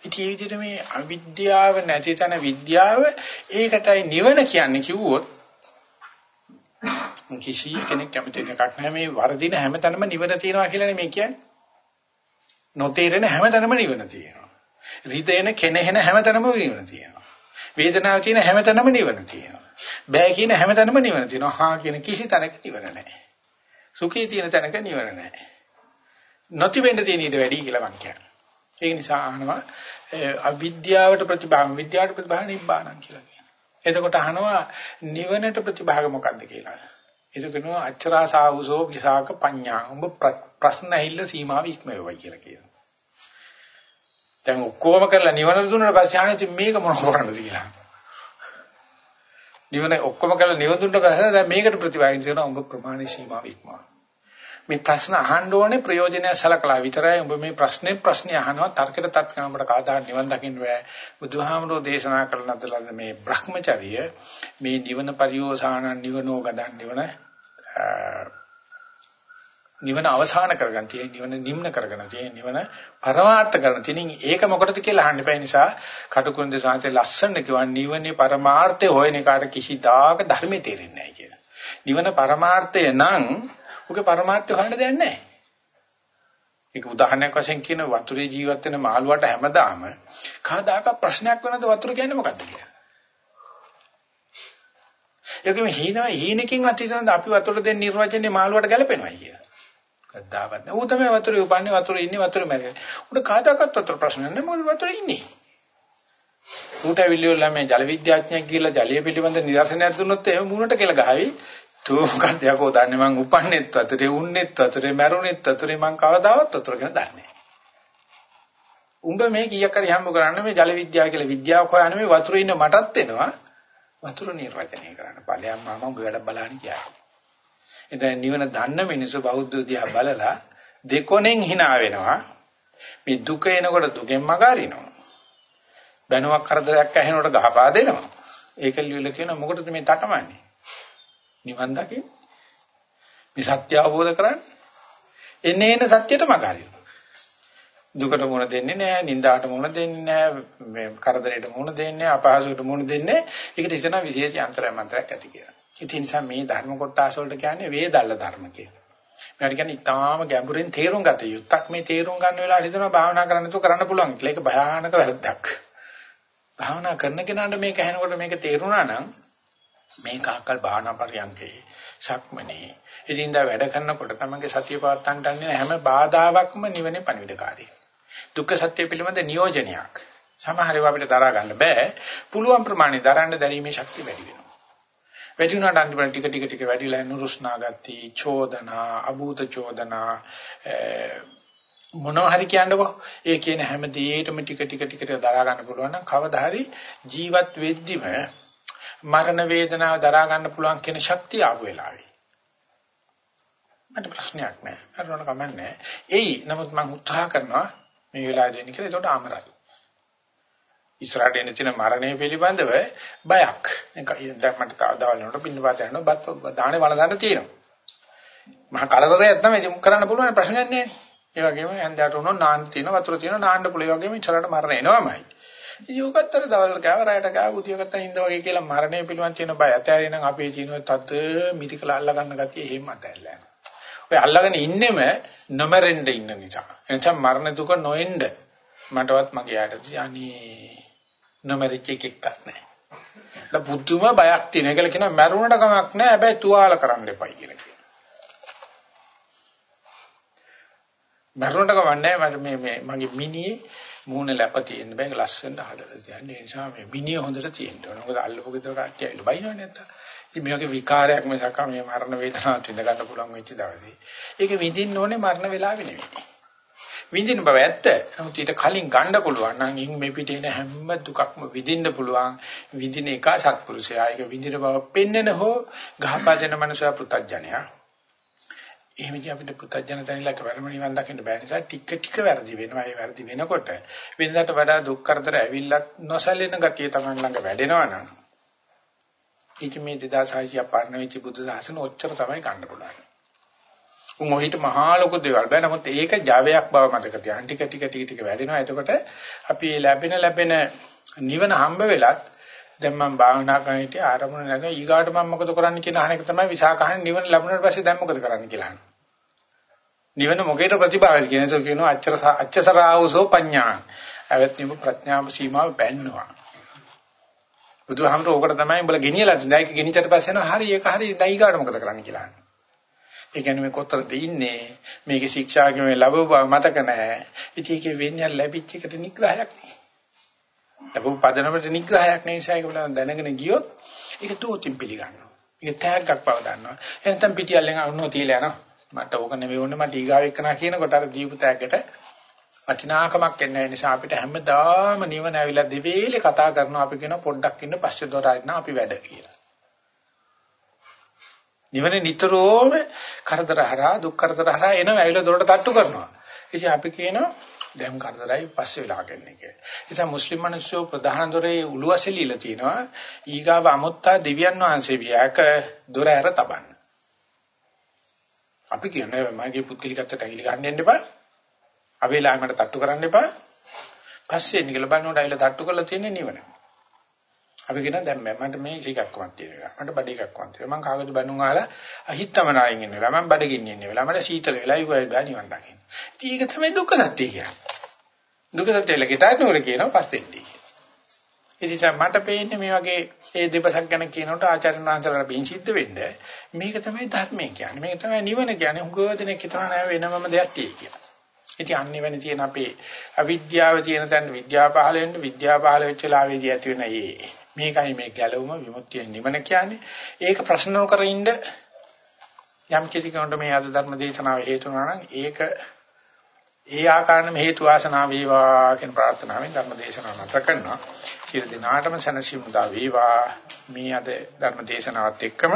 ඉතින් මේ විදිහට මේ අවිද්‍යාව නැති තැන විද්‍යාව ඒකටයි නිවන කියන්නේ කිව්වොත් කිසි කෙනෙක් කැමති එකක් නැහැ මේ වර්ධින හැමතැනම නිවන තියෙනවා කියලානේ මේ කියන්නේ. නොතේරෙන හැමතැනම නිවන තියෙනවා. රිදෙන කෙනෙහෙන හැමතැනම නිවන තියෙනවා. වේදනාව තියෙන හැමතැනම නිවන තියෙනවා. බෑ කියන හැමතැනම නිවන තියෙනවා. හා කියන කිසි තැනක නිවන නැහැ. සුඛී තියෙන තැනක නිවන නැහැ. නොතිබෙන්න තියෙන ඊට වැඩි කියලා මං කියන්නේ. ඒක නිසා අහනවා අවිද්‍යාවට ප්‍රතිභාග විද්‍යාවට ප්‍රතිභාග නිබ්බාණං කියලා කියනවා. එතකොට අහනවා නිවනට ප්‍රතිභාග මොකක්ද කියලා. ඒක කියනවා අච්චරා සාවුසෝ විසාක පඤ්ඤා. උඹ ප්‍රශ්න ඇහිල්ල සීමාව ඉක්මවෙවයි කියලා කියනවා. දැන් ඔක්කොම කරලා නිවන දුන්නාට පස්සේ ආනේ මේක මොන කරන්නද කියලා. නිවන ඔක්කොම කරලා නිවන දුන්නාට පස්සේ දැන් මේකට ප්‍රතිවාදින් කරනවා උඹ ප්‍රමාණ සීමාව ඉක්මවා. මේ ප්‍රශ්න අහන්න ඕනේ ප්‍රයෝජනය සලකලා විතරයි උඹ මේ ප්‍රශ්නේ ප්‍රශ්නේ අහනවා තර්කයට තත්කමකට කාදා නිවන් දකින්න බෑ බුදුහාමරෝ දේශනා කරන අදලා මේ Brahmacharya මේ නිවන පරියෝසාන නිවනෝ ගදන් නිවන නිවන අවසාන කරගන්න තියෙන නිවන නිම්න කරගෙන තියෙන නිවන පරමාර්ථ කරන තියෙන ඒක මොකටද කියලා අහන්න එපා නිසා කටුකුරුන්ද සාංශේ ලස්සන කිව්වා නිවනේ පරමාර්ථය හොයන එකට කිසිදාක ධර්මයේ තේරෙන්නේ නැහැ කියලා. නිවන පරමාර්ථය නම් ඔගේ පරමාර්ථය හොයන්න දෙයක් නැහැ. ඒක උදාහරණයක් වශයෙන් කියන වතුරේ ජීවත් වෙන මාළුවාට හැමදාම කවදාක ප්‍රශ්නයක් වෙනද වතුර කියන්නේ මොකද්ද කියලා. ඒකම හීනවා හීනකින් අතිසඳ අපි වතුර දෙන්න නිර්වචනේ මාළුවාට ගැලපෙනවා කියලා. කද්දාවත් නෑ. ඌ තමයි වතුරේ උපන්නේ වතුරේ ඉන්නේ වතුරේ මැරෙන්නේ. උඩ කාදාකත් වතුර ප්‍රශ්න නෑ මොකද වතුරේ ඉන්නේ. ඌට ඇවිල්ලිවලා මේ ජල විද්‍යාඥයෙක් කියලා ජලය පිළිබඳ නිදර්ශනයක් දුන්නොත් එහෙම මූණට කෙල ගහවි. තෝ මොකක්ද යකෝ දන්නේ මං උපන්නේත් වතුරේ උන්නේත් වතුරේ මැරුණේත් වතුරේ මං කවදාවත් වතුර ගැන දන්නේ නෑ. උඹ මේ කීයක් හරි හම්බ කරන්නේ මේ ජල විද්‍යාව කියලා විද්‍යාවක් හොයන්නේ මේ වතුරේ ඉන්න මටත් එනවා. වතුර නිර්වචනය කරන්න. ඵලයන් මම උඹ වැඩ බලන්න කියයි. එතන නිවන දන්න මිනිස්සු බෞද්ධ දිහා බලලා දෙකොණෙන් hina වෙනවා. මේ දුක එනකොට දුකෙන් මගහරිනවා. බැනුවක් කරදරයක් ඇහෙනකොට ගහපා දෙනවා. ඒක ලියලා කියන මොකටද මේ තටමන්නේ? නිවන් දකින්න. මේ සත්‍ය අවබෝධ කරගන්න. එන්නේ එන සත්‍යයට මගහරිනවා. දුකට මුණ දෙන්නේ නැහැ, නිന്ദාට මුණ දෙන්නේ නැහැ, මේ කරදරයට මුණ දෙන්නේ නැහැ, අපහසුයට මුණ දෙන්නේ නැහැ. ඒකට ඉස්සෙනා විශේෂ යන්ත්‍රය මන්ත්‍රයක් ඇති කියලා. ඒ නිසා මේ ධර්ම කොටස වලට කියන්නේ වේදල්ල ධර්ම කියලා. මේකට කියන්නේ ඊටාම ගැඹුරින් තේරුම් ගත යුත්තක් මේ තේරුම් ගන්න වෙලාවට හිතනවා භාවනා කරන්න තු කරන්න පුළුවන් කියලා. ඒක භයානක වැරද්දක්. භාවනා කරන කෙනාට මේක ඇහෙනකොට මේක තේරුණා නම් මේක අකල් භාවනා පරියන්කේ ශක්මනේ ඉතින්දා වැඩ කරනකොට තමන්ගේ සතිය පවත්තන්ට හැම බාධාවක්ම නිවනේ පණිවිඩකාරී. දුක්ඛ සත්‍ය පිළිබඳ නියෝජනයක්. සමහර ඒවා අපිට දරා ගන්න බෑ. පුළුවන් ප්‍රමාණය දරන්න දැරීමේ ශක්තිය වැඩි වෙනවා. වැඩි වුණාට අන්තිමට ටික ටික ටික වැඩිලා නුරුස්නා ගති, චෝදනා, අභූත චෝදනා මොනවා හරි කියන්නකෝ. ඒ කියන හැම දෙයකටම ටික ටික ටික ටික දරා ගන්න පුළුවන් නම් කවදා හරි ජීවත් වෙද්දිම මරණ වේදනාව දරා ගන්න පුළුවන් කියන ශක්තිය ආපු වෙලාවේ. මට ප්‍රශ්නයක් නෑ. හරියට කමන්නේ. එයි නමුත් මම උත්සාහ කරනවා මේ වෙලාවේ දෙන්න කියලා. ඒකට ආමරයි. ඉස්සරහට එන තියෙන මරණය පිළිබඳව බයක්. දැන් මට දවල් වලට පින්නපාත යනවා බත් දාහනේ වළඳන්න තියෙනවා. මහා කලදරයක් තමයි ඉතින් කරන්න පුළුවන් ප්‍රශ්නයක් නෑ. ඒ වගේම හන්දයට උනොත් නාන්න තියෙන වතුර තියෙන නාන්න පුළුවන්. ඒ වගේම ඉස්සරහට මරණ එනවාමයි. යෝගත්තර දවල් කෑව රැයට කෑව උදියකට හින්ද වගේ කියලා මරණය පිළිබඳ තියෙන බය ඇතෑරිය නම් අපේ තියෙන තත් මිටිකල අල්ල ගන්න ගතිය එහෙම අතැල්ලා යනවා. ඔය අල්ලගෙන ඉන්නෙම නොමරෙන්න ඉන්න නිසා. එනිසා මරණ දුක නොඑන්න මටවත් මගේ යාට අනේ නොමරිච් එක එකක් නැහැ. ඒක පුදුම බයක් තියෙන. ඒකල කියනවා මැරුණට කමක් නැහැ. හැබැයි තුවාල කරන්න එපයි කියලා කියනවා. මැරුණට කමක් නැහැ. මට මේ මේ මගේ මිනිහේ මූණ ලැප තියෙන බෑ ලස්සන හදලා තියන්නේ. ඒ නිසා මේ මිනිහ හොඳට තියෙන්න ඕන. මොකද අල්ලපු ගෙදර කට්ටිය ඇවිල්ලා බයිනවනේ නැත්තම්. ඉතින් මේ වගේ විකාරයක් මිසක් මේ මරණ වේදනාවක් විඳ ගන්න පුළුවන් වෙච්ච දවසේ. ඒක විඳින්න ඕනේ මරණ වෙලාවේ නෙවෙයි. විඳින බව ඇත්ත. නමුත් ඊට කලින් ගන්න පුළුවන් නම් ඉන් මේ පිටේ ඉන හැම දුකක්ම විඳින්න පුළුවන්. විඳින එක සත්පුරුෂයා. ඒක විඳින බව පෙන්වන හෝ ගහපාදෙන මනුෂයා පුතඥයා. එහෙම ඉතින් අපිට පුතඥ තැනිලක වරම නිවන් දකින්න බෑ නිසා ටික ටික වැරදි වෙනවා. ඒ වැරදි වෙනකොට වෙනදාට වඩා දුක් කරදර ඇවිල්ලත් නොසැලෙන ගතිය තමයි ළඟ වැඩෙනවා නම් ඉතින් මේ 2600 පාරණ වෙච්ච බුදු දහසන ඔච්චර තමයි ගන්න පුළුවන්. උන් ඔහිට මහා ලොකු දේවල් බෑ. නමුත් ඒක ජවයක් බව මතක තියාගන්න. ටික ටික ටික ටික වැඩෙනවා. එතකොට අපි ලැබෙන ලැබෙන නිවන හම්බ වෙලත් දැන් මම භාවනා කරන විට ආරමුණ නැග ඊගාට මම මොකද කරන්න කියන අහන එක තමයි විසාකහන නිවන ලැබුණාට පස්සේ දැන් මොකද කරන්න කියලා අහනවා. නිවන මොකේට ප්‍රතිභාවයි කියන එක කියනවා අච්චර අච්චසරාවසෝ පඤ්ඤා. අවත්නිම ප්‍රඥාව සීමාව බැන්නවා. බුදුහාමර ඕකට තමයි උඹලා ගෙනියලා දැන් ඒක ගෙනිච්චට පස්සේ යනවා හරි ඒක හරි දැන් ඊගාට මොකද කරන්න කියලා අහනවා. ඒ කියන්නේ මේ කොතරද ඉන්නේ මේකේ ශික්ෂාගේ මේ ලැබුව බව මතක නැහැ. ඉතින් ඒකේ වෙන්නේ ලැබිච්ච එකට නිග්‍රහයක් නේ. ලැබුව පදනමට නිග්‍රහයක් නේ නිසා ඒක බලන්න දැනගෙන ගියොත් ඒක තෝතින් පිළිගන්නවා. ඒක තෑග්ගක් බව දන්නවා. එතෙන් පිටියල්ලෙන් අන්නෝ තියලා යනවා. මට ඕක නෙවෙයි ඕනේ මට ඊගාව එක්කනා කියනකොට අර දීපු තෑග්ගට වටිනාකමක් එන්නේ නිසා අපිට හැමදාම නිවන ඇවිල්ලා දෙවේලේ කතා කරනවා අපි කියන පොඩ්ඩක් ඉන්න පස්සේ දොර අරින්න අපි වැඩ කියලා. නිවන නිතරම කරදර හරහා දුක් කරදර හරහා එනවා ඇවිල්ලා දොරට තට්ටු කරනවා. ඉතින් අපි කියනවා දැන් කරදරයි පස්සේ වෙලා ගන්න කියලා. ඒ නිසා මුස්ලිම් මිනිස්සු ප්‍රධාන දොරේ උළුවසෙලිලා තිනවා ඊගාව අමුත්තා දෙවියන් වහන්සේ වියක දොර ඇර තබන්න. අපි කියන්නේ මගේ පුද්ගලිකත්වයට ඇඟිලි ගන්න යන්න එපා. අවේලාවෙ මට තට්ටු කරන්න එපා. පස්සේ නිකල බලනකොට ඇවිල්ලා තට්ටු කරලා තියෙන නිවන. අපි කියන දැන් මට මේ සිකක්කමක් තියෙනවා. මට බඩ එකක්වත් තියෙනවා. මං කාගේද බණුන් අහලා අහිත්තමනායෙන් ඉන්න වෙලාව මම බඩගින්න ඉන්න වෙලාව මට සීතල වෙලා ඉවයි බෑ නිවන් දකින්න. ඉතින් ඒක තමයි දුක්ඛ සත්‍ය කියන්නේ. දුක්ඛ සත්‍ය ලකිතානෝර කියනවා පස්සෙන්දී. ඉතින් මට පේන්නේ මේ වගේ ඒ දෙපසක් ගැන කියනකොට ආචාර්යන් වහන්සේලාට බින් සිද්ධ වෙන්නේ මේක තමයි ධර්මය කියන්නේ. මේක තමයි නිවන කියන්නේ. හුඟවදෙනෙක් හිතනවා නෑ වෙනමම දෙයක් තියෙයි කියලා. ඉතින් අනිවෙන තියෙන අපේ අවිද්‍යාව තියෙන තැන විද්‍යාව පහළ වෙන්න විද්‍යාව පහළ වෙච්ච ලාවේදී ඇති වෙන මේ මේකයි මේ ගැලවුම විමුක්තිය නිවන කියන්නේ. ඒක ප්‍රශ්න නොකර ඉන්න යම් කිසි කෙනෙකුට මේ අද ධර්ම දේශනාව හේතු වුණා නම් ඒක ඒ ආකාරයෙන්ම හේතු වාසනා වේවා කියන ප්‍රාර්ථනාවෙන් ධර්ම දේශනාව නැත කරනවා. සියලු දිනාටම සනසිමු දා වේවා. මේ අද ධර්ම දේශනාවත් එක්කම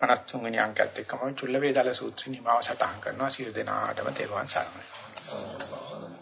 53 වෙනි අංකයත් එක්කම චුල්ල වේදාල සූත්‍ර නිමාව සටහන් කරනවා. සියලු දිනාටම තෙරුවන් සරණයි. したん